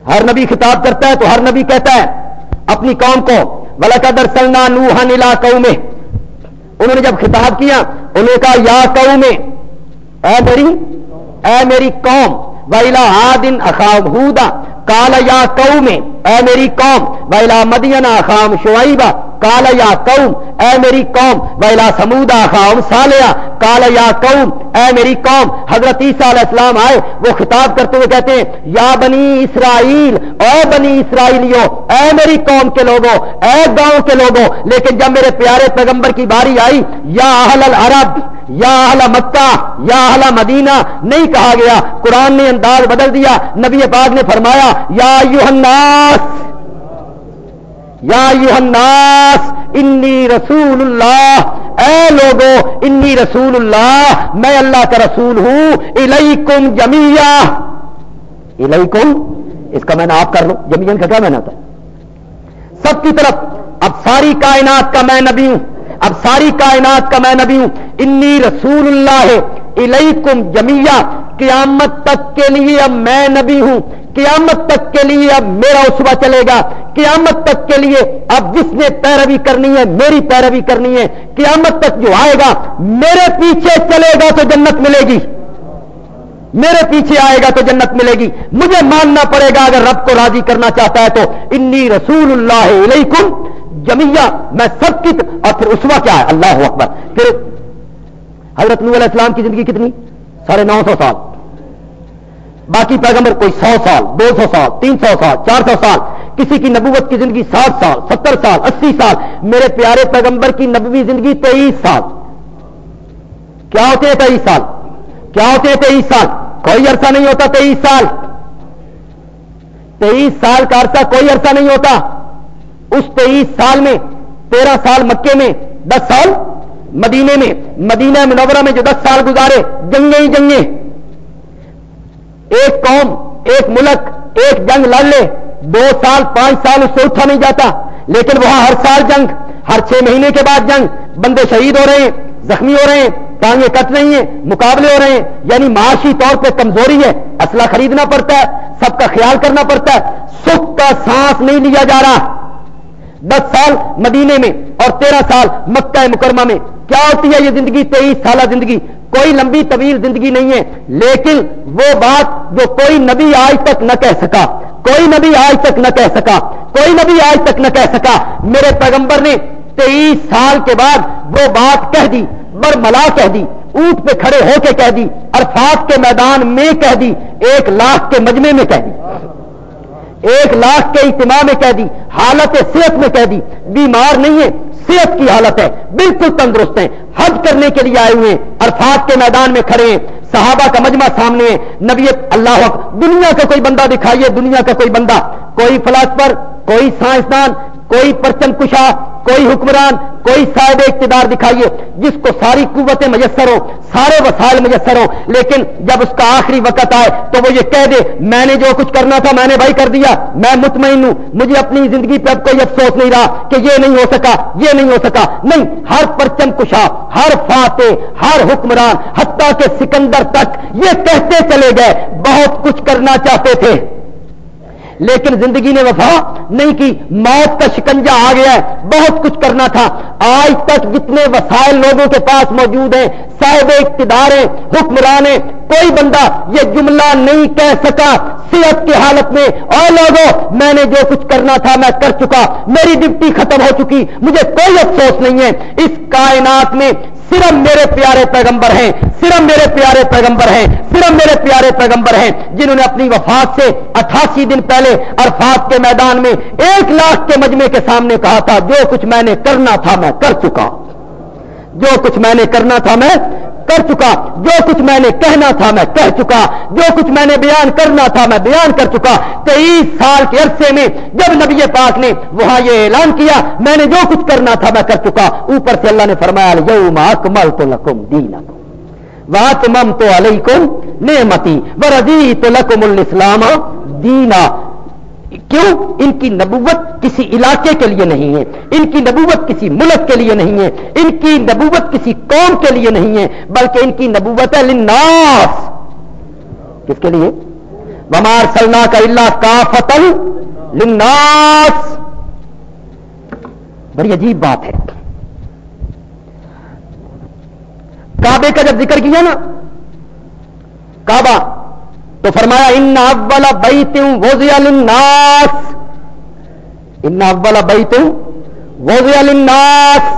ہر نبی خطاب کرتا ہے تو ہر نبی کہتا ہے، اپنی قوم کو ولقدر سلنا نوہ نیلا میں انہوں نے جب خطاب کیا، انہوں نے کہا، یا قوم میں اے میری اے میری قوم ویلا ہادن اخام ہودا کالا یا میں اے میری قوم ویلا مدینہ خام شعیبہ کالا یا قوم، اے میری قوم ویلا سمودا خام سالیا کالا یا قوم، اے میری قوم، حضرت عیسیٰ علیہ السلام آئے، وہ خطاب کرتے ہوئے کہتے ہیں، یا بنی اسرائیل، اے بنی اسرائیلیوں، اے میری قوم کے لوگوں، اے گاؤں کے لوگوں، لیکن جب میرے پیارے پیغمبر کی باری آئی، یا اہل العرب، یا اہل مکہ، یا اہل مدینہ، نہیں کہا گیا، قرآن نے انداز بدل دیا، نبی پاک نے فرمایا، یا یوحناس یا یوحناس انی رسول اللہ اے لوگو، انی رسول اللہ میں اللہ کا رسول ہوں. الیکم جمیا الیکم، اس کا میں نے آپ کر لوں جمیان کا کیا میں ہوتا ہے؟ سب کی طرف، اب ساری کائنات کا میں نبی ہوں. اب ساری کائنات کا میں نبی ہوں. انی رسول اللہ ہے الیکم جمیا قیامت تک کے لیے اب میں نبی ہوں. قیامت تک کے لیے اب میرا اسوا چلے گا۔ قیامت تک کے لیے اب جس نے پیروی کرنی ہے، میری پیروی کرنی ہے۔ قیامت تک جو آئے گا، میرے پیچھے چلے گا تو جنت ملے گی۔ میرے پیچھے آئے گا تو جنت ملے گی۔ مجھے ماننا پڑے گا، اگر رب کو راضی کرنا چاہتا ہے تو انی رسول اللہ علیکم۔ جمیا میں سب کی اور پھر اسوا کیا ہے؟ اللہ اکبر۔ پھر حضرت نور علیہ السلام کی زندگی کتنی؟ ساڑھے نو سو سال۔ باقی پیغمبر کوئی سو سال، دو سو سال، تین سو سال، چار سو سال، کسی کی نبوت کی زندگی سات سال، ستر سال، اسی سال، میرے پیارے پیغمبر کی نبوی زندگی تیئیس سال۔ کیا ہوتے ہیں تیئیس سال؟ کیا ہوتے ہیں تیئیس سال؟ کوئی عرصہ نہیں ہوتا تیئیس سال۔ تیئیس سال کا عرصہ کوئی عرصہ نہیں ہوتا۔ اس تیئیس سال میں، تیرہ سال مکے میں، دس سال مدینے میں۔ مدینہ منورہ میں جو دس سال گزارے، جنگیں ہی جنگیں۔ ایک قوم، ایک ملک، ایک جنگ لڑ لے۔ دو سال، پانچ سال اس سے اٹھا نہیں جاتا۔ لیکن وہاں ہر سال جنگ، ہر چھ مہینے کے بعد جنگ۔ بندے شہید ہو رہے ہیں، زخمی ہو رہے ہیں، ٹانگیں کٹ رہی ہیں، مقابلے ہو رہے ہیں۔ یعنی معاشی طور پہ کمزوری ہے۔ اسلحہ خریدنا پڑتا ہے، سب کا خیال کرنا پڑتا ہے۔ سکھ کا سانس نہیں لیا جا رہا۔ دس سال مدینے میں اور تیرہ سال مکہ مکرمہ میں۔ کیا ہوتی ہے یہ زندگی؟ تیئیس سالہ زندگی۔ کوئی لمبی طویل زندگی نہیں ہے، لیکن وہ بات جو کوئی نبی آج تک نہ کہہ سکا، کوئی نبی آج تک نہ کہہ سکا، کوئی نبی آج تک نہ کہہ سکا، میرے پیغمبر نے تیئیس سال کے بعد وہ بات کہہ دی، برملا کہہ دی، اونٹ پہ کھڑے ہو کے کہہ دی، عرفات کے میدان میں کہہ دی، ایک لاکھ کے مجمے میں کہہ دی، ایک لاکھ کے اجتماع میں کہہ دی، حالت صحت میں کہہ دی، بیمار نہیں ہے۔ صحت کی حالت ہے، بالکل تندرست ہیں۔ حج کرنے کے لیے آئے ہوئے ہیں، عرفات کے میدان میں کھڑے ہیں۔ صحابہ کا مجمع سامنے ہے۔ نبی اللہ دنیا کا کوئی بندہ دکھائیے، دنیا کا کوئی بندہ۔ کوئی فلاسفر، کوئی سائنسدان کوئی پرچم کشا، کوئی حکمران، کوئی صاحب اقتدار دکھائیے، جس کو ساری قوتیں میسر ہو سارے وسائل میسر ہو لیکن جب اس کا آخری وقت آئے تو وہ یہ کہہ دے، میں نے جو کچھ کرنا تھا، میں نے بھائی کر دیا، میں مطمئن ہوں، مجھے اپنی زندگی پہ اب کوئی افسوس نہیں رہا کہ یہ نہیں ہو سکا، یہ نہیں ہو سکا۔ نہیں، ہر پرچم کشا، ہر فاتح، ہر حکمران، حتیٰ کے سکندر تک یہ کہتے چلے گئے، بہت کچھ کرنا چاہتے تھے۔ لیکن زندگی نے وفا نہیں کی، موت کا شکنجا آ گیا ہے، بہت کچھ کرنا تھا۔ آج تک جتنے وسائل لوگوں کے پاس موجود ہیں، صاحب اقتدار ہیں، حکمران ہیں، کوئی بندہ یہ جملہ نہیں کہہ سکا صحت کی حالت میں۔ اور لوگوں، میں نے جو کچھ کرنا تھا میں کر چکا۔ میری ڈپٹی ختم ہو چکی۔ مجھے کوئی افسوس نہیں ہے۔ اس کائنات میں صرف میرے پیارے پیغمبر ہیں، صرف میرے پیارے پیغمبر ہیں، صرف میرے پیارے پیغمبر ہیں، جنہوں نے اپنی وفات سے اٹھاسی دن پہلے عرفات کے میدان میں ایک لاکھ کے مجمے کے سامنے کہا تھا، جو کچھ میں نے کرنا تھا میں کر چکا۔ جو کچھ میں نے کرنا تھا میں کر چکا۔ جو کچھ میں نے کہنا تھا میں کہہ چکا۔ جو کچھ میں نے بیان کرنا تھا میں بیان کر چکا۔ تیئیس سال کے عرصے میں جب نبی پاک نے وہاں یہ اعلان کیا، میں نے جو کچھ کرنا تھا میں کر چکا۔ اوپر سے اللہ نے فرمایا یوم اکمل تو لکم دین واتمم تو علیکم نعمتی۔ ورضی تو لکم الاسلام دینا۔ کیوں؟ ان کی نبوت کسی علاقے کے لیے نہیں ہے، ان کی نبوت کسی ملک کے لیے نہیں ہے، ان کی نبوت کسی قوم کے لیے نہیں ہے، بلکہ ان کی نبوت ہے لناس کس کے لیے؟ بمار سلنا کا اللہ کا فتل لناس بڑی عجیب بات ہے۔ کعبے کا جب ذکر کیا نا، کعبہ تو فرمایا، ان اول بیت وضع للناس. ان اول بیت وضع للناس.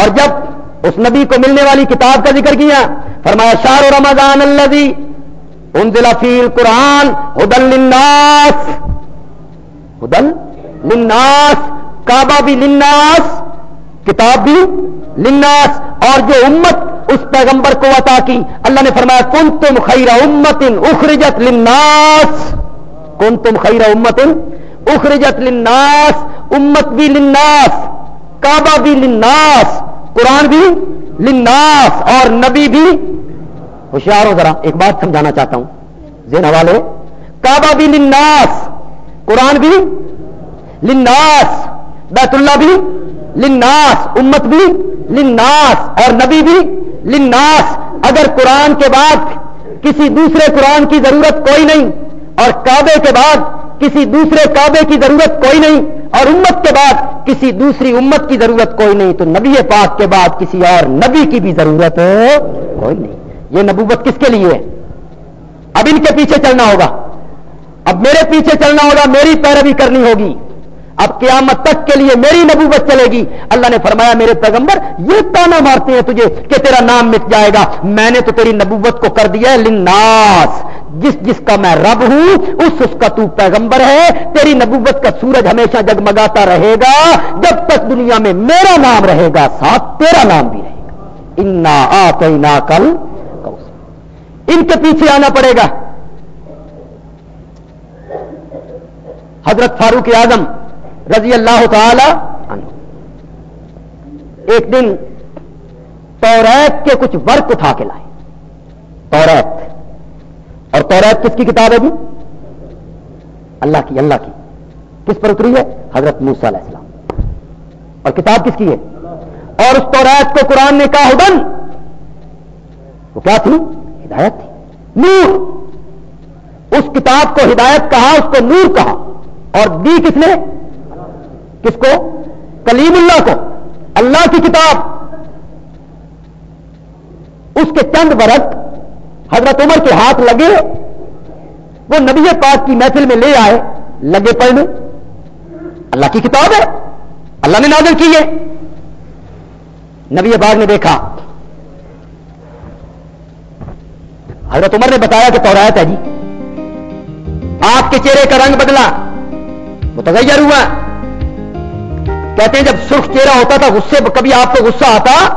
اور جب اس نبی کو ملنے والی کتاب کا ذکر کیا، فرمایا شار رمضان الذي انزل فيه القران هدى للناس. هدى للناس. کعبہ بھی للناس، کتاب بھی للناس. اور جو امت اس پیغمبر کو عطا کی۔ اللہ نے فرمایا کن تم خیر امت اخرجت للناس. کن تم خیر امت اخرجت للناس، امت بھی للناس، کعبہ بھی للناس، قرآن بھی للناس اور نبی بھی ہوشیار ہو۔ ذرا ایک بات سمجھانا چاہتا ہوں۔ زین حوالے کعبہ بھی للناس، قرآن بھی للناس، بیت اللہ بھی للناس، امت بھی للناس اور نبی بھی لناس اگر قرآن کے بعد کسی دوسرے قرآن کی ضرورت کوئی نہیں، اور کعبے کے بعد کسی دوسرے کعبے کی ضرورت کوئی نہیں، اور امت کے بعد کسی دوسری امت کی ضرورت کوئی نہیں، تو نبی پاک کے بعد کسی اور نبی کی بھی ضرورت کوئی نہیں۔ یہ نبوت کس کے لیے؟ ہے اب ان کے پیچھے چلنا ہوگا۔ اب میرے پیچھے چلنا ہوگا، میری پیروی کرنی ہوگی۔ اب قیامت تک کے لیے میری نبوت چلے گی۔ اللہ نے فرمایا، میرے پیغمبر، یہ تانا مارتے ہیں تجھے کہ تیرا نام مٹ جائے گا۔ میں نے تو تیری نبوت کو کر دیا ہے لناس جس جس کا میں رب ہوں، اس اس کا تو پیغمبر ہے۔ تیری نبوت کا سورج ہمیشہ جگمگاتا رہے گا۔ جب تک دنیا میں میرا نام رہے گا، ساتھ تیرا نام بھی رہے گا۔ انا آ کل ان کے پیچھے آنا پڑے گا۔ حضرت فاروق اعظم رضی اللہ تعالی عنہ۔ ایک دن توریت کے کچھ ورک اٹھا کے لائے۔ توریت۔ اور توریت کس کی کتاب ہے جی؟ اللہ کی اللہ کی۔ کس پر اتری ہے؟ حضرت موسا علیہ السلام۔ اور کتاب کس کی ہے؟ اور اس توریت کو قرآن نے کہا، ہدن! وہ کیا تھی؟ ہدایت تھی۔ نور۔ اس کتاب کو ہدایت کہا، اس کو نور کہا۔ اور دی کس نے؟ کس کو؟ کلیم اللہ کو۔ اللہ کی کتاب۔ اس کے چند برت حضرت عمر کے ہاتھ لگے۔ وہ نبی پاک کی محفل میں لے آئے۔ لگے پڑھنے۔ اللہ کی کتاب ہے۔ اللہ نے نازل کی ہے۔ نبی پاک نے دیکھا۔ حضرت عمر نے بتایا کہ تورایت ہے جی۔ آپ کے چہرے کا رنگ بدلا۔ وہ تغیر ہوا۔ کہتے ہیں جب سرخ چہرہ ہوتا تھا، غصے کبھی آپ کو غصہ آتا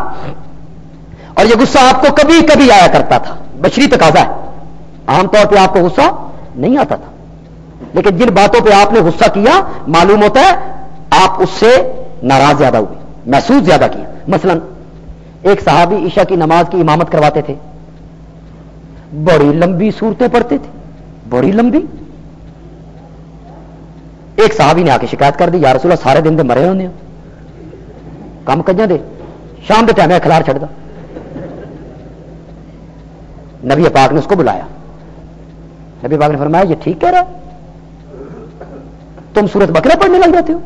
اور یہ غصہ آپ کو کبھی کبھی آیا کرتا تھا۔ بشری تقاضا ہے۔ عام طور پہ آپ کو غصہ نہیں آتا تھا۔ لیکن جن باتوں پہ آپ نے غصہ کیا، معلوم ہوتا ہے آپ اس سے ناراض زیادہ ہوئے، محسوس زیادہ کیا۔ مثلا ایک صحابی عشاء کی نماز کی امامت کرواتے تھے۔ بڑی لمبی صورتیں پڑھتے تھے۔ بڑی لمبی۔ ایک صحابی نے آ کے شکایت کر دی، یا رسول اللہ، سارے دن دے مرے ہونے کام کجا دے؟ شام کے ٹائم کھلار چڑھ دا۔ نبی پاک نے اس کو بلایا۔ نبی پاک نے فرمایا، یہ ٹھیک کہہ رہا تم سورت بکرا پڑھنے لگ جاتے ہو؟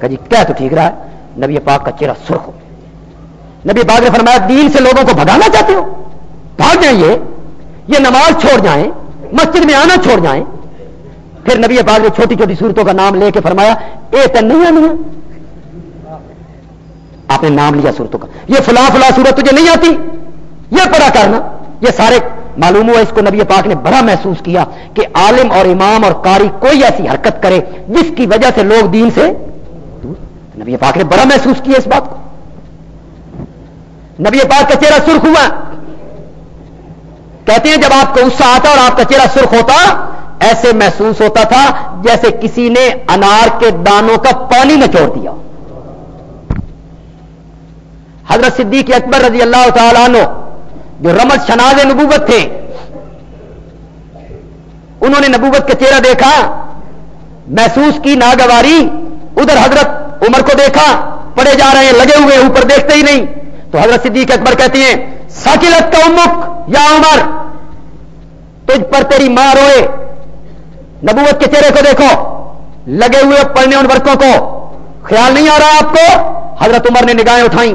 کہ جی کیا تو ٹھیک رہا ہے؟ نبی پاک کا چہرہ سرخ ہو۔ نبی پاک نے فرمایا، دین سے لوگوں کو بھگانا چاہتے ہو؟ بھاگ جائیں یہ یہ نماز چھوڑ جائیں، مسجد میں آنا چھوڑ جائیں پھر نبی پاک نے چھوٹی چھوٹی صورتوں کا نام لے کے فرمایا، اے تین نہیں آنی آپ نے نام لیا صورتوں کا۔ یہ فلاں فلاں صورت تجھے نہیں آتی؟ یہ پڑا کرنا۔ یہ سارے معلوم ہوا اس کو نبی پاک نے بڑا محسوس کیا کہ عالم اور امام اور قاری کوئی ایسی حرکت کرے جس کی وجہ سے لوگ دین سے نبی پاک نے بڑا محسوس کیا اس بات کو۔ نبی پاک کا چہرہ سرخ ہوا۔ کہتے ہیں جب آپ کو غصہ آتا اور آپ کا چہرہ سرخ ہوتا ایسے محسوس ہوتا تھا جیسے کسی نے انار کے دانوں کا پانی میں چھوڑ دیا۔ حضرت صدیق اکبر رضی اللہ تعالیٰ عنہ جو رمت شناز نبوت تھے، انہوں نے نبوت کا چہرہ دیکھا، محسوس کی ناگواری، ادھر حضرت عمر کو دیکھا، پڑے جا رہے ہیں، لگے ہوئے اوپر دیکھتے ہی نہیں۔ تو حضرت صدیق اکبر کہتے ہیں، ساکلت کا امک یا عمر، تجھ پر تیری ماں روئے نبوت کے چہرے کو دیکھو، لگے ہوئے پڑھنے ان ورکوں کو۔ خیال نہیں آ رہا آپ کو؟ حضرت عمر نے نگاہیں اٹھائیں۔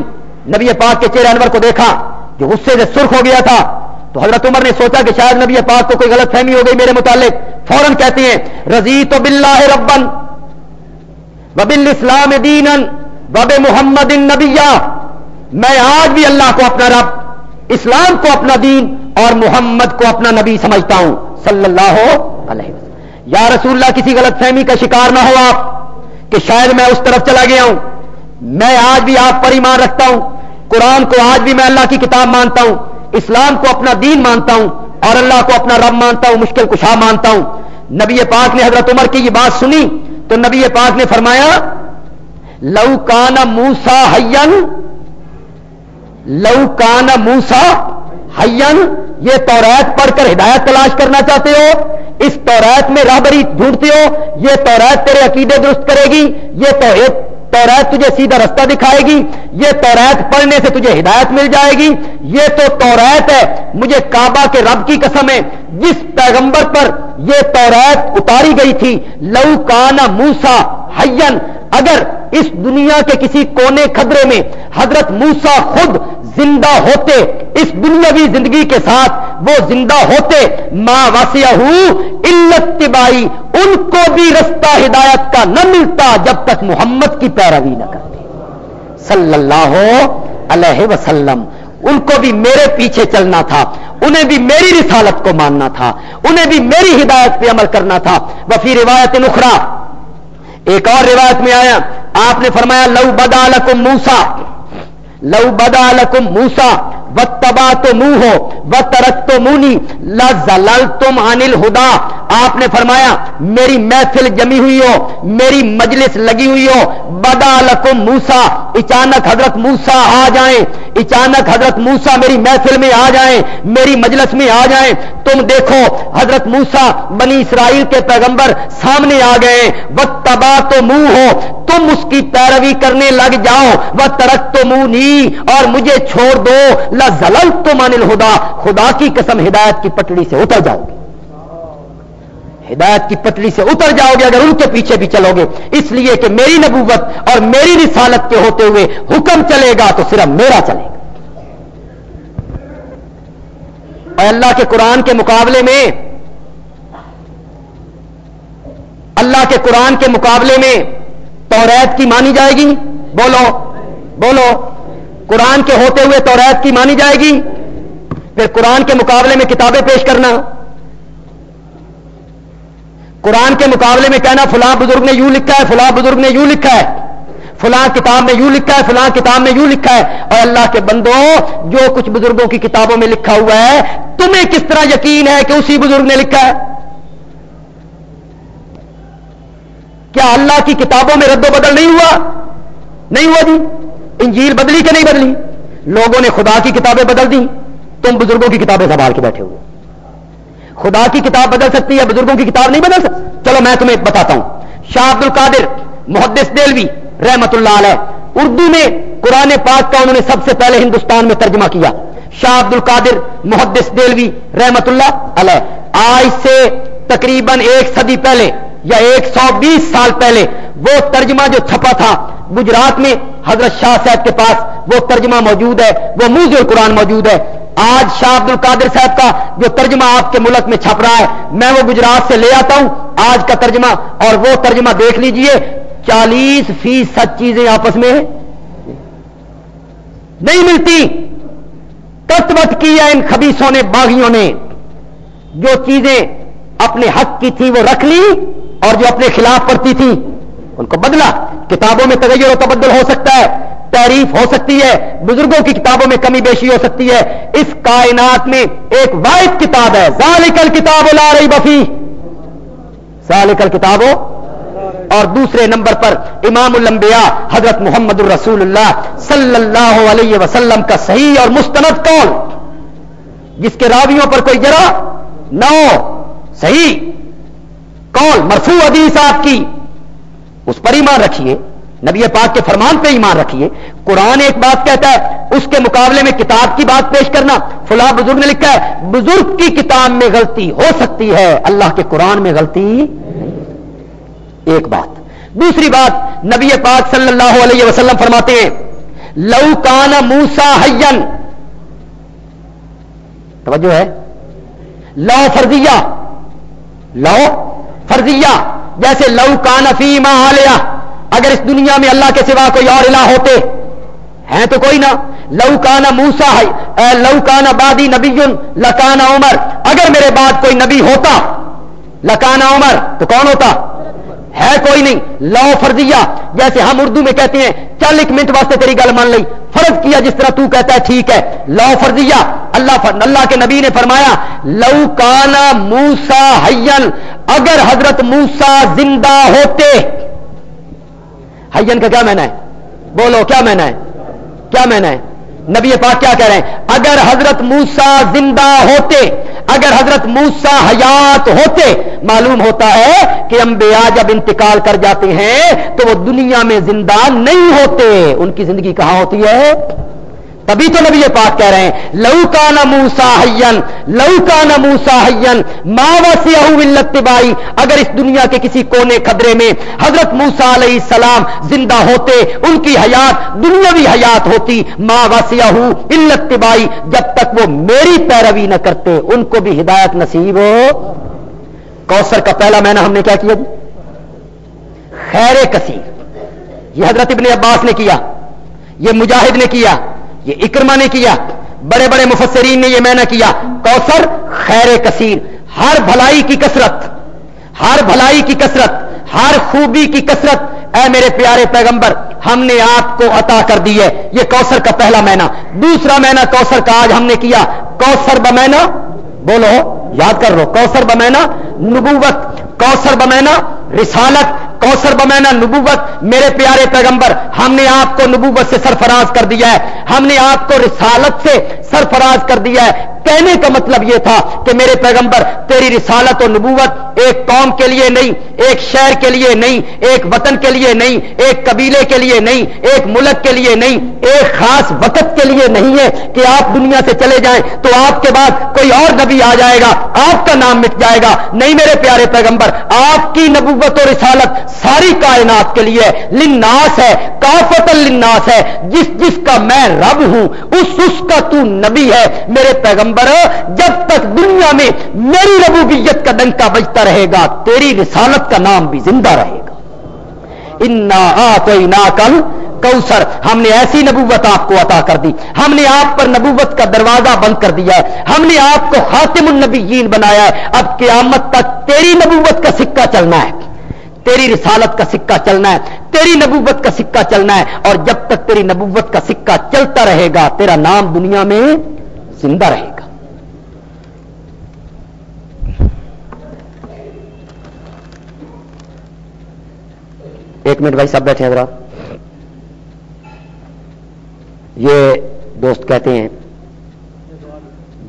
نبی پاک کے چہرے انور کو دیکھا جو غصے سے سرخ ہو گیا تھا۔ تو حضرت عمر نے سوچا کہ شاید نبی پاک کو کوئی غلط فہمی ہو گئی، میرے متعلق۔ فوراً کہتے ہیں رضی تو بلّہ ربن وبل اسلام دین وب محمد نبیا میں آج بھی اللہ کو اپنا رب، اسلام کو اپنا دین اور محمد کو اپنا نبی سمجھتا ہوں۔ صلی اللہ علیہ وسلم۔ یا رسول اللہ، کسی غلط فہمی کا شکار نہ ہو آپ، کہ شاید میں اس طرف چلا گیا ہوں۔ میں آج بھی آپ پر ایمان رکھتا ہوں۔ قرآن کو آج بھی میں اللہ کی کتاب مانتا ہوں۔ اسلام کو اپنا دین مانتا ہوں اور اللہ کو اپنا رب مانتا ہوں، مشکل کشا مانتا ہوں۔ نبی پاک نے حضرت عمر کی یہ بات سنی تو نبی پاک نے فرمایا، لو کان موسا ہین لو کان موسا ہین یہ توریت پڑھ کر ہدایت تلاش کرنا چاہتے ہو؟ اس توریت میں راہبری ڈھونڈتے ہو؟ یہ توریت تیرے عقیدے درست کرے گی، یہ توریت تجھے سیدھا رستہ دکھائے گی، یہ توریت پڑھنے سے تجھے ہدایت مل جائے گی۔ یہ تو توریت ہے، مجھے کعبہ کے رب کی قسم ہے۔ جس پیغمبر پر یہ توریت اتاری گئی تھی، لو کانا موسا ہین اگر اس دنیا کے کسی کونے خدرے میں حضرت موسا خود زندہ ہوتے، اس دنیاوی زندگی کے ساتھ وہ زندہ ہوتے ماں واسیہ تبائی ان کو بھی رستہ ہدایت کا نہ ملتا جب تک محمد کی پیروی نہ کرتے۔ صلی اللہ علیہ وسلم، ان کو بھی میرے پیچھے چلنا تھا، انہیں بھی میری رسالت کو ماننا تھا، انہیں بھی میری ہدایت پہ عمل کرنا تھا۔ وفی روایت نخرا ایک اور روایت میں آیا، آپ نے فرمایا، لو بدا لکم موسا لو بدا لکم موسا و تبا تو منہ ہو و ترک تو مونی لل تم انل ہدا آپ نے فرمایا، میری محفل جمی ہوئی ہو، میری مجلس لگی ہوئی ہو۔ بدا لکم موسا اچانک حضرت موسا آ جائیں۔ اچانک حضرت موسا میری محفل میں آ جائیں، میری مجلس میں آ جائیں۔ تم دیکھو، حضرت موسا بنی اسرائیل کے پیغمبر سامنے آ گئے۔ وقت تبا تو منہ ہو، تم اس کی پیروی کرنے لگ جاؤ۔ وہ ترک تو منہ نہیں اور مجھے چھوڑ دو۔ زلل تو مان الہدا، خدا کی قسم ہدایت کی پٹڑی سے اتر جاؤ گے ہدایت کی پٹڑی سے اتر جاؤ گے اگر ان کے پیچھے بھی چلو گے۔ اس لیے کہ میری نبوت اور میری رسالت کے ہوتے ہوئے حکم چلے گا تو صرف میرا چلے گا۔ اور اللہ کے قرآن کے مقابلے میں، اللہ کے قرآن کے مقابلے میں توریت کی مانی جائے گی۔ بولو بولو۔ قرآن کے ہوتے ہوئے توریت کی مانی جائے گی۔ پھر قرآن کے مقابلے میں کتابیں پیش کرنا۔ قرآن کے مقابلے میں کہنا فلاں بزرگ نے یوں لکھا ہے، فلاں بزرگ نے یوں لکھا ہے۔ فلاں کتاب میں یوں لکھا ہے، فلاں کتاب میں یوں لکھا ہے۔ اور اللہ کے بندوں جو کچھ بزرگوں کی کتابوں میں لکھا ہوا ہے، تمہیں کس طرح یقین ہے کہ اسی بزرگ نے لکھا ہے؟ کیا اللہ کی کتابوں میں رد و بدل نہیں ہوا؟ نہیں ہوا جی۔ انجیل بدلی کہ نہیں بدلی؟ لوگوں نے خدا کی کتابیں بدل دی تم بزرگوں کی کتابیں سنبھال کے بیٹھے ہوئے خدا کی کتاب بدل سکتی ہے، بزرگوں کی کتاب نہیں بدل سکتی۔ چلو میں تمہیں بتاتا ہوں۔ شاہ عبد القادر محدث دلوی رحمت اللہ علیہ، اردو میں قرآن پاک کا انہوں نے سب سے پہلے ہندوستان میں ترجمہ کیا۔ شاہ عبد القادر محدث دلوی رحمت اللہ علیہ، آج سے تقریباً ایک صدی پہلے یا ایک سو بیس سال پہلے وہ ترجمہ جو چھپا تھا، گجرات میں حضرت شاہ صاحب کے پاس وہ ترجمہ موجود ہے، وہ موز القرآن موجود ہے۔ آج شاہ عبد القادر صاحب کا جو ترجمہ آپ کے ملک میں چھپ رہا ہے، میں وہ گجرات سے لے آتا ہوں۔ آج کا ترجمہ، اور وہ ترجمہ دیکھ لیجیے، چالیس فیصد چیزیں آپس میں نہیں ملتی۔ کٹ کی ہے ان خبیصوں نے، باغیوں نے۔ جو چیزیں اپنے حق کی تھی وہ رکھ لی، اور جو اپنے خلاف پڑتی تھی ان کو بدلا۔ کتابوں میں تغیر و تبدل ہو سکتا ہے، تعریف ہو سکتی ہے، بزرگوں کی کتابوں میں کمی بیشی ہو سکتی ہے۔ اس کائنات میں ایک واحد کتاب ہے ذالکل کتاب لا رہی بفی ذالکل کتاب اور دوسرے نمبر پر امام الانبیاء حضرت محمد الرسول اللہ صلی اللہ علیہ وسلم کا صحیح اور مستند کون جس کے راویوں پر کوئی جرا نہ ہو، صحیح کون مرفوع حدیث آپ کی۔ اس پر ایمان رکھیے۔ نبی پاک کے فرمان پہ ایمان رکھیے۔ قرآن ایک بات کہتا ہے، اس کے مقابلے میں کتاب کی بات پیش کرنا۔ فلاں بزرگ نے لکھا ہے، بزرگ کی کتاب میں غلطی ہو سکتی ہے، اللہ کے قرآن میں غلطی ایک بات۔ دوسری بات، نبی پاک صلی اللہ علیہ وسلم فرماتے ہیں، لو کان موسا ہین توجہ ہے۔ لو فرضیہ۔ لو فرضیہ۔ جیسے لو کان فی آلیہ اگر اس دنیا میں اللہ کے سوا کوئی اور الہ ہوتے، ہیں تو کوئی نہ۔ لو کانا موسا ہے لو کانا بادی نبی لکانا عمر۔ اگر میرے بعد کوئی نبی ہوتا لکانا عمر، تو کون ہوتا؟ ہے کوئی نہیں. لو فرضیہ. جیسے ہم اردو میں کہتے ہیں، چل ایک منٹ واسطے تیری گل مان لی. فرض کیا جس طرح تو کہتا ہے، ٹھیک ہے. لو فرضیہ. اللہ اللہ کے نبی نے فرمایا، لو کانا موسا حین اگر حضرت موسا زندہ ہوتے حین کا کیا معنی ہے؟ بولو، کیا معنی ہے؟ کیا معنی ہے؟ نبی پاک کیا کہہ رہے ہیں؟ اگر حضرت موسا زندہ ہوتے اگر حضرت موسا حیات ہوتے، معلوم ہوتا ہے کہ انبیاء جب انتقال کر جاتے ہیں تو وہ دنیا میں زندہ نہیں ہوتے۔ ان کی زندگی کہاں ہوتی ہے؟ تبھی تو نبی پاک کہہ رہے ہیں، لو کا نموسا حین لو کا نموسا حین ماں بائی اگر اس دنیا کے کسی کونے خدرے میں حضرت موسا علیہ السلام زندہ ہوتے، ان کی حیات، دنیاوی حیات ہوتی ماں وسیع بائی جب تک وہ میری پیروی نہ کرتے، ان کو بھی ہدایت نصیب ہو۔ کوثر کا پہلا مہینہ ہم نے کیا کیا جی؟ خیر کثیر۔ یہ حضرت ابن عباس نے کیا، یہ مجاہد نے کیا۔ یہ اکرما نے کیا، بڑے بڑے مفسرین نے یہ میں نے کیا، کوثر خیر کثیر، ہر بھلائی کی کثرت، ہر بھلائی کی کثرت، ہر خوبی کی کثرت۔ اے میرے پیارے پیغمبر، ہم نے آپ کو عطا کر دی ہے۔ یہ کوثر کا پہلا مہینہ دوسرا مہینہ کوثر کا آج ہم نے کیا۔ کوثر بمینا بولو، یاد کر لو، کوثر بمینا نبوت، کوثر بمینا رسالت کوثر بمینا نبوت، میرے پیارے پیغمبر، ہم نے آپ کو نبوت سے سرفراز کر دیا ہے۔ ہم نے آپ کو رسالت سے سرفراز کر دیا ہے۔ کہنے کا مطلب یہ تھا کہ میرے پیغمبر، تیری رسالت و نبوت ایک قوم کے لیے نہیں، ایک شہر کے لیے نہیں، ایک وطن کے لیے نہیں، ایک قبیلے کے لیے نہیں، ایک ملک کے لیے نہیں، ایک خاص وقت کے لیے نہیں ہے کہ آپ دنیا سے چلے جائیں تو آپ کے بعد کوئی اور نبی آ جائے گا، آپ کا نام مٹ جائے گا۔ نہیں میرے پیارے پیغمبر، آپ کی نبوت و رسالت ساری کائنات کے لیے لناس ہے کافت لناس ہے، جس جس کا میں رب ہوں، اس اس کا تو نبی ہے۔ میرے پیغمبر، جب تک دنیا میں میری ربوبیت کا ڈنکا بجتا رہے گا، تیری رسالت کا نام بھی زندہ رہے گا۔ انا کوئی کل کوسر ہم نے ایسی نبوت آپ کو عطا کر دی۔ ہم نے آپ پر نبوت کا دروازہ بند کر دیا ہے۔ ہم نے آپ کو خاتم النبیین بنایا ہے۔ اب قیامت تک تیری نبوت کا سکہ چلنا ہے۔ تیری رسالت کا سکہ چلنا ہے، تیری نبوت کا سکہ چلنا ہے، اور جب تک تیری نبوت کا سکہ چلتا رہے گا، تیرا نام دنیا میں زندہ رہے گا۔ ایک منٹ بھائی سب بیٹھے ہیں یہ دوست کہتے ہیں،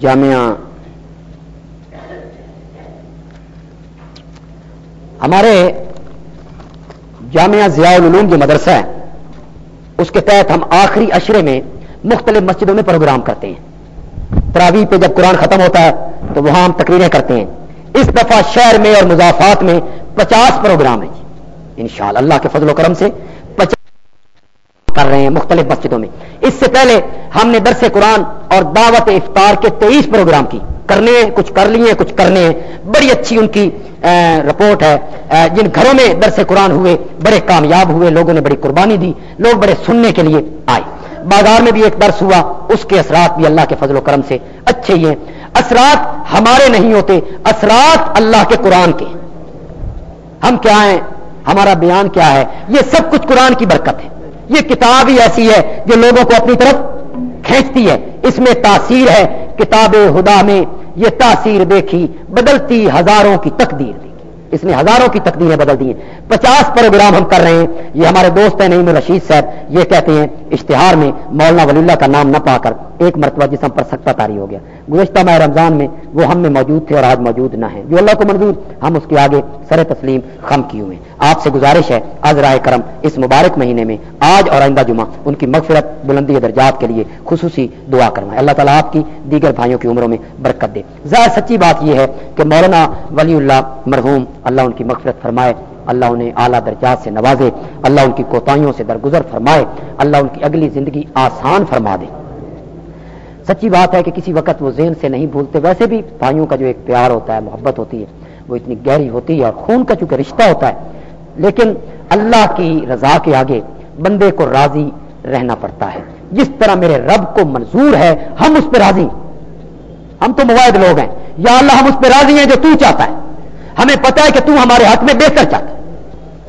جامعہ ہمارے جامعہ ضیاء العلوم جو مدرسہ ہے، اس کے تحت ہم آخری اشرے میں مختلف مسجدوں میں پروگرام کرتے ہیں۔ تراویح پہ جب قرآن ختم ہوتا ہے، تو وہاں ہم تقریریں کرتے ہیں۔ اس دفعہ شہر میں اور مضافات میں پچاس پروگرام ہیں۔ جی ان اللہ کے فضل و کرم سے پچاس کر رہے ہیں مختلف مسجدوں میں۔ اس سے پہلے ہم نے درس قرآن اور دعوت افطار کے تیئیس پروگرام کی۔ کرنے ہیں، کچھ کر لیے کچھ کرنے ہیں۔ بڑی اچھی ان کی رپورٹ ہے۔ جن گھروں میں درس قرآن ہوئے، بڑے کامیاب ہوئے، لوگوں نے بڑی قربانی دی۔ لوگ بڑے سننے کے لیے آئے۔ بازار میں بھی ایک درس ہوا، اس کے اثرات بھی اللہ کے فضل و کرم سے اچھے ہی ہیں۔ اثرات ہمارے نہیں ہوتے، اثرات اللہ کے قرآن کے۔ ہم کیا ہیں؟ ہمارا بیان کیا ہے؟ یہ سب کچھ قرآن کی برکت ہے۔ یہ کتاب ہی ایسی ہے جو لوگوں کو اپنی طرف کھینچتی ہے۔ اس میں تاثیر ہے، کتاب خدا میں یہ تاثیر دیکھی، بدلتی ہزاروں کی تقدیر دیکھی۔ اس نے ہزاروں کی تقدیریں بدل دی ہیں۔ پچاس پروگرام ہم کر رہے ہیں۔ یہ ہمارے دوست ہیں نعیم رشید صاحب، یہ کہتے ہیں، اشتہار میں مولانا ولی اللہ کا نام نہ پا کر۔ ایک مرتبہ جسم پر سکتا تاری ہو گیا۔ گزشتہ ماہ رمضان میں وہ ہم میں موجود تھے اور آج موجود نہ ہیں۔ جو اللہ کو منظور، ہم اس کے آگے سر تسلیم خم کیے ہوئے آپ سے گزارش ہے آج رائے کرم، اس مبارک مہینے میں آج اور آئندہ جمعہ ان کی مغفرت بلندی درجات کے لیے خصوصی دعا کرنا اللہ تعالیٰ آپ کی دیگر بھائیوں کی عمروں میں برکت دے۔ ظاہر سچی بات یہ ہے کہ مولانا ولی اللہ مرحوم اللہ ان کی مغفرت فرمائے، اللہ انہیں اعلیٰ درجات سے نوازے، اللہ ان کی کوتاہیوں سے درگزر فرمائے، اللہ ان کی اگلی زندگی آسان فرما دے۔ سچی بات ہے کہ کسی وقت وہ ذہن سے نہیں بھولتے، ویسے بھی بھائیوں کا جو ایک پیار ہوتا ہے، محبت ہوتی ہے، وہ اتنی گہری ہوتی ہے اور خون کا چونکہ رشتہ ہوتا ہے، لیکن اللہ کی رضا کے آگے بندے کو راضی رہنا پڑتا ہے۔ جس طرح میرے رب کو منظور ہے، ہم اس پہ راضی۔ ہم تو مواعد لوگ ہیں۔ یا اللہ، ہم اس پہ راضی ہیں جو تو چاہتا ہے۔ ہمیں پتا ہے کہ تو ہمارے حق میں بہتر چاہتا ہے۔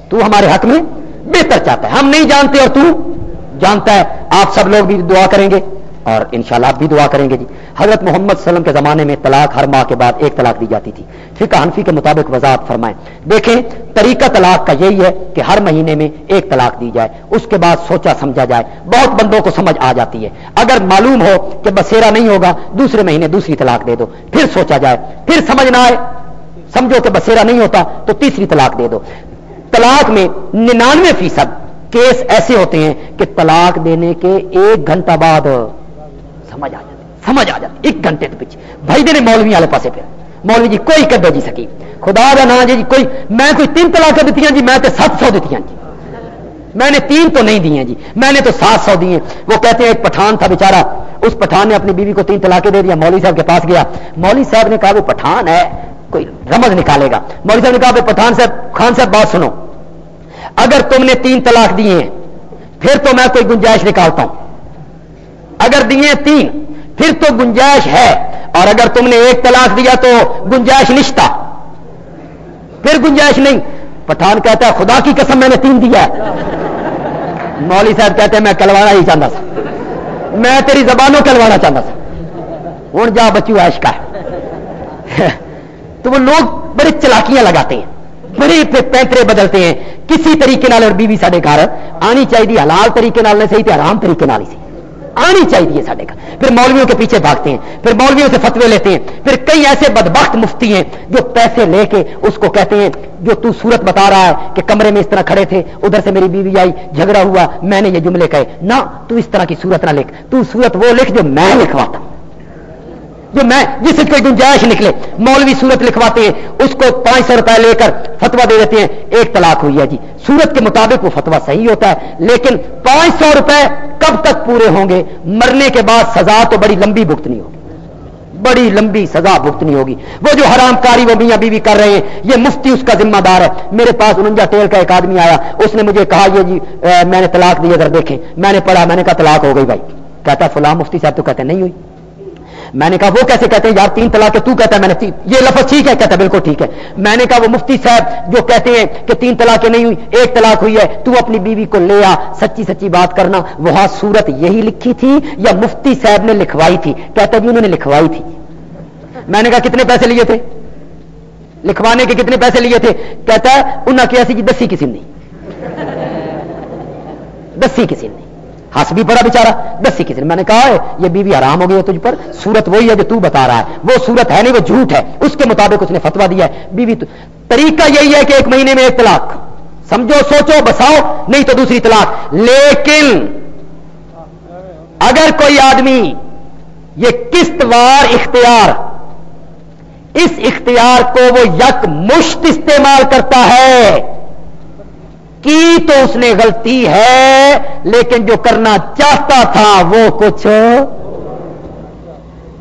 تو ہمارے حق میں بہتر چاہتا ہے۔ ہم نہیں جانتے اور تو جانتا ہے۔ آپ سب لوگ بھی دعا کریں گے۔ اور انشاءاللہ آپ بھی دعا کریں گے جی۔ حضرت محمد صلی اللہ علیہ وسلم کے زمانے میں طلاق ہر ماہ کے بعد ایک طلاق دی جاتی تھی۔ فقہ حنفی کے مطابق وضاحت فرمائیں۔ دیکھیں، طریقہ طلاق کا یہی ہے کہ ہر مہینے میں ایک طلاق دی جائے۔ اس کے بعد سوچا سمجھا جائے۔ بہت بندوں کو سمجھ آ جاتی ہے۔ اگر معلوم ہو کہ بسیرا نہیں ہوگا، دوسرے مہینے دوسری طلاق دے دو۔ پھر سوچا جائے۔ پھر سمجھ نہ آئے۔ سمجھو کہ بسیرا نہیں ہوتا، تو تیسری طلاق دے دو۔ طلاق میں ننانوے فیصد کیس ایسے ہوتے ہیں کہ طلاق دینے کے ایک گھنٹہ بعد سمجھ آ جاتی، سمجھ آ جاتی، ایک گھنٹے کے پیچھے۔ بھائی دے مولوی والے پاسے پھر۔ مولوی جی کوئی کدے جی سکی خدا کا نا جی،, جی کوئی، میں کوئی تین طلاق دیتی جی میں تو سات سو دیتی جی۔ میں نے تین تو نہیں دی جی میں نے تو سات سو دیے۔ وہ کہتے ہیں ایک پٹھان تھا بےچارا اس پٹھان نے اپنی بیوی کو تین طلاقیں دے دیا۔ مولوی صاحب کے پاس گیا۔ مولوی صاحب نے کہا وہ پٹھان ہے، کوئی رمض نکالے گا۔ مولوی صاحب نے کہا پٹھان صاحب، خان صاحب بات سنو۔ اگر تم نے تین طلاق دیے ہیں، پھر تو میں کوئی گنجائش نکالتا ہوں۔ اگر دیے تین، پھر تو گنجائش ہے۔ اور اگر تم نے ایک طلاق دیا تو گنجائش نشتا پھر گنجائش نہیں۔ پٹھان کہتا ہے، خدا کی قسم میں نے تین دیا مولوی صاحب کہتے ہیں، میں کلوانا ہی چاہتا تھا۔ میں تیری زبانوں کلوانا چاہتا تھا۔ ہوں جا بچی عائش کا تو وہ لوگ بڑی چلاکیاں لگاتے ہیں۔ بڑے پینترے بدلتے ہیں۔ کسی طریقے نال اور بیوی سارے گھر آنی چاہیے، حلال طریقے نال نہیں صحیح تھے آرام طریقے نال ہی آنی چاہیے سارے کا پھر مولویوں کے پیچھے بھاگتے ہیں، پھر مولویوں سے فتوے لیتے ہیں، پھر کئی ایسے بدبخت مفتی ہیں جو پیسے لے کے اس کو کہتے ہیں، جو تو صورت بتا رہا ہے کہ کمرے میں اس طرح کھڑے تھے، ادھر سے میری بیوی آئی، جھگڑا ہوا، میں نے یہ جملے کہے۔ نہ، تو اس طرح کی صورت نہ لکھ۔ تو صورت وہ لکھ جو میں لکھواتا۔ ہوں جو میں، جس سے کوئی گنجائش نکلے۔ مولوی صورت لکھواتے ہیں، اس کو پانچ سو روپئے لے کر فتوا دے دیتے ہیں۔ ایک طلاق ہوئی ہے جی۔ صورت کے مطابق وہ فتوا صحیح ہوتا ہے، لیکن پانچ سو روپئے کب تک پورے ہوں گے؟ مرنے کے بعد سزا تو بڑی لمبی بھگتنی ہوگی۔ بڑی لمبی سزا بھگتنی ہوگی۔ وہ جو حرام کاری وہ میاں بیوی کر رہے ہیں، یہ مفتی اس کا ذمہ دار ہے۔ میرے پاس انجا ٹیل کا ایک آدمی آیا، اس نے مجھے کہا، یہ جی میں نے طلاق دی، اگر دیکھیں۔ میں نے پڑھا، میں نے کہا، طلاق ہو گئی بھائی۔ کہتا فلاں مفتی صاحب تو کہتے نہیں ہوئی۔ میں نے کہا وہ کیسے کہتے ہیں؟ یار تین طلاق تو کہتا ہے میں نے یہ لفظ ٹھیک ہے، کہتا ہے بالکل ٹھیک ہے۔ میں نے کہا وہ مفتی صاحب جو کہتے ہیں کہ تین طلاقیں نہیں ہوئی، ایک طلاق ہوئی ہے، تو اپنی بیوی کو لے آ، سچی سچی بات کرنا۔ وہاں صورت یہی لکھی تھی، یا مفتی صاحب نے لکھوائی تھی؟ کہتا جی انہوں نے لکھوائی تھی۔ میں نے کہا کتنے پیسے لیے تھے؟ لکھوانے کے کتنے پیسے لیے تھے؟ کہتا ہے انہیں کیا سی جی دسی کسی نہیں دسی کسی نہیں ہس بھی پڑا بےچارا دسی کسی نے میں نے کہا ہے، یہ بیوی آرام ہو گئی ہے تجھ پر۔ سورت وہی ہے جو تو بتا رہا ہے۔ وہ سورت ہے نہیں، وہ جھوٹ ہے۔ اس کے مطابق اس نے فتوا دیا ہے۔ بیوی تو طریقہ یہی ہے کہ ایک مہینے میں ایک طلاق۔ سمجھو، سوچو، بساؤ، نہیں تو دوسری طلاق۔ لیکن اگر کوئی آدمی یہ قسط وار اختیار، اس اختیار کو وہ یک مشت استعمال کرتا ہے۔ کی تو اس نے غلطی ہے، لیکن جو کرنا چاہتا تھا وہ کچھ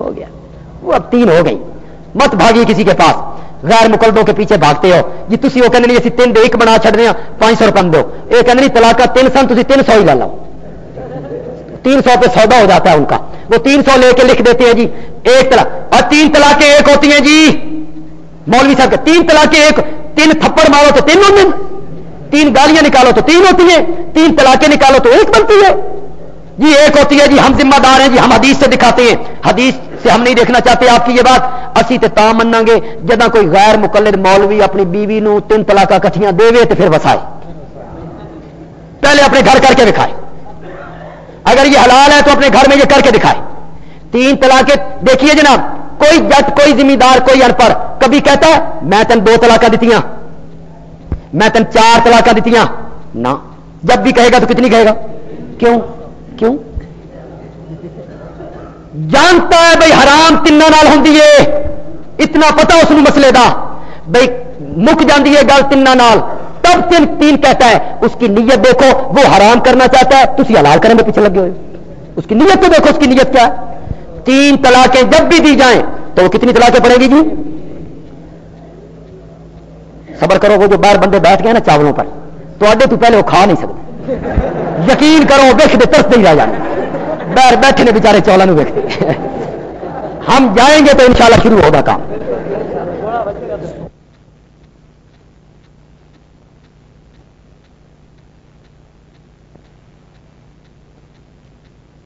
ہو گیا۔ وہ اب تین ہو گئی۔ مت بھاگی کسی کے پاس۔ غیر مقلدوں کے پیچھے بھاگتے ہو۔ جی تھی وہ کہنے اسی تین دے ایک بنا چڑھنے ہاں، پانچ سو روپئے دو۔ یہ کہنے تلاقہ تین سن تھی تین سو ہی لے لو۔ تین سو پہ سودا ہو جاتا ہے ان کا۔ وہ تین سو لے کے لکھ دیتے ہیں جی ایک طلاق۔ اور تین طلاقیں ایک ہوتی ہیں جی مولوی صاحب کے تین طلاقیں ایک، تین تھپڑ مارو تو تین ہوتے تین گالیاں نکالو تو تین ہوتی ہیں، تین طلاقیں نکالو تو ایک بنتی ہے۔ جی ایک ہوتی ہے جی ہم ذمہ دار ہیں جی ہم حدیث سے دکھاتے ہیں۔ حدیث سے ہم نہیں دیکھنا چاہتے آپ کی یہ بات۔ اسی تے تا منا گے جدہ کوئی غیر مقلد مولوی اپنی بیوی نو تین طلاقہ کٹھیاں دے تو پھر وسائے۔ پہلے اپنے گھر کر کے دکھائے۔ اگر یہ حلال ہے تو اپنے گھر میں یہ کر کے دکھائے۔ تین طلاقیں دیکھیے جناب، کوئی جٹ، کوئی ذمہ دار، کوئی ان پڑھ کبھی کہتا ہے، میں تین دو طلاقہ دیتی میں تین چار طلاقہ دیتی نہ جب بھی کہے گا تو کتنی کہے گا؟ کیوں؟ کیوں؟ جانتا ہے بھائی حرام تین نال ہوں اتنا پتا اس مسئلے دا. بھائی مک جاتی ہے گل تین نال. تب تین تین کہتا ہے، اس کی نیت دیکھو، وہ حرام کرنا چاہتا ہے تھی حلال کرنے میں پیچھے لگے ہوئے اس کی نیت تو دیکھو، اس کی نیت کیا ہے؟ تین طلاقیں جب بھی دی جائیں، تو وہ کتنی طلاقیں پڑے گی جی؟ صبر کرو، وہ جو باہر بندے بیٹھ گئے نا چاولوں پر تو اڈے تو پہلے وہ کھا نہیں سکتے۔ یقین کرو بے ترس نہیں رہ جانے۔ باہر بیٹھے نے بےچارے چولہوں ویکتے ہم جائیں گے تو انشاءاللہ شروع ہوگا کام۔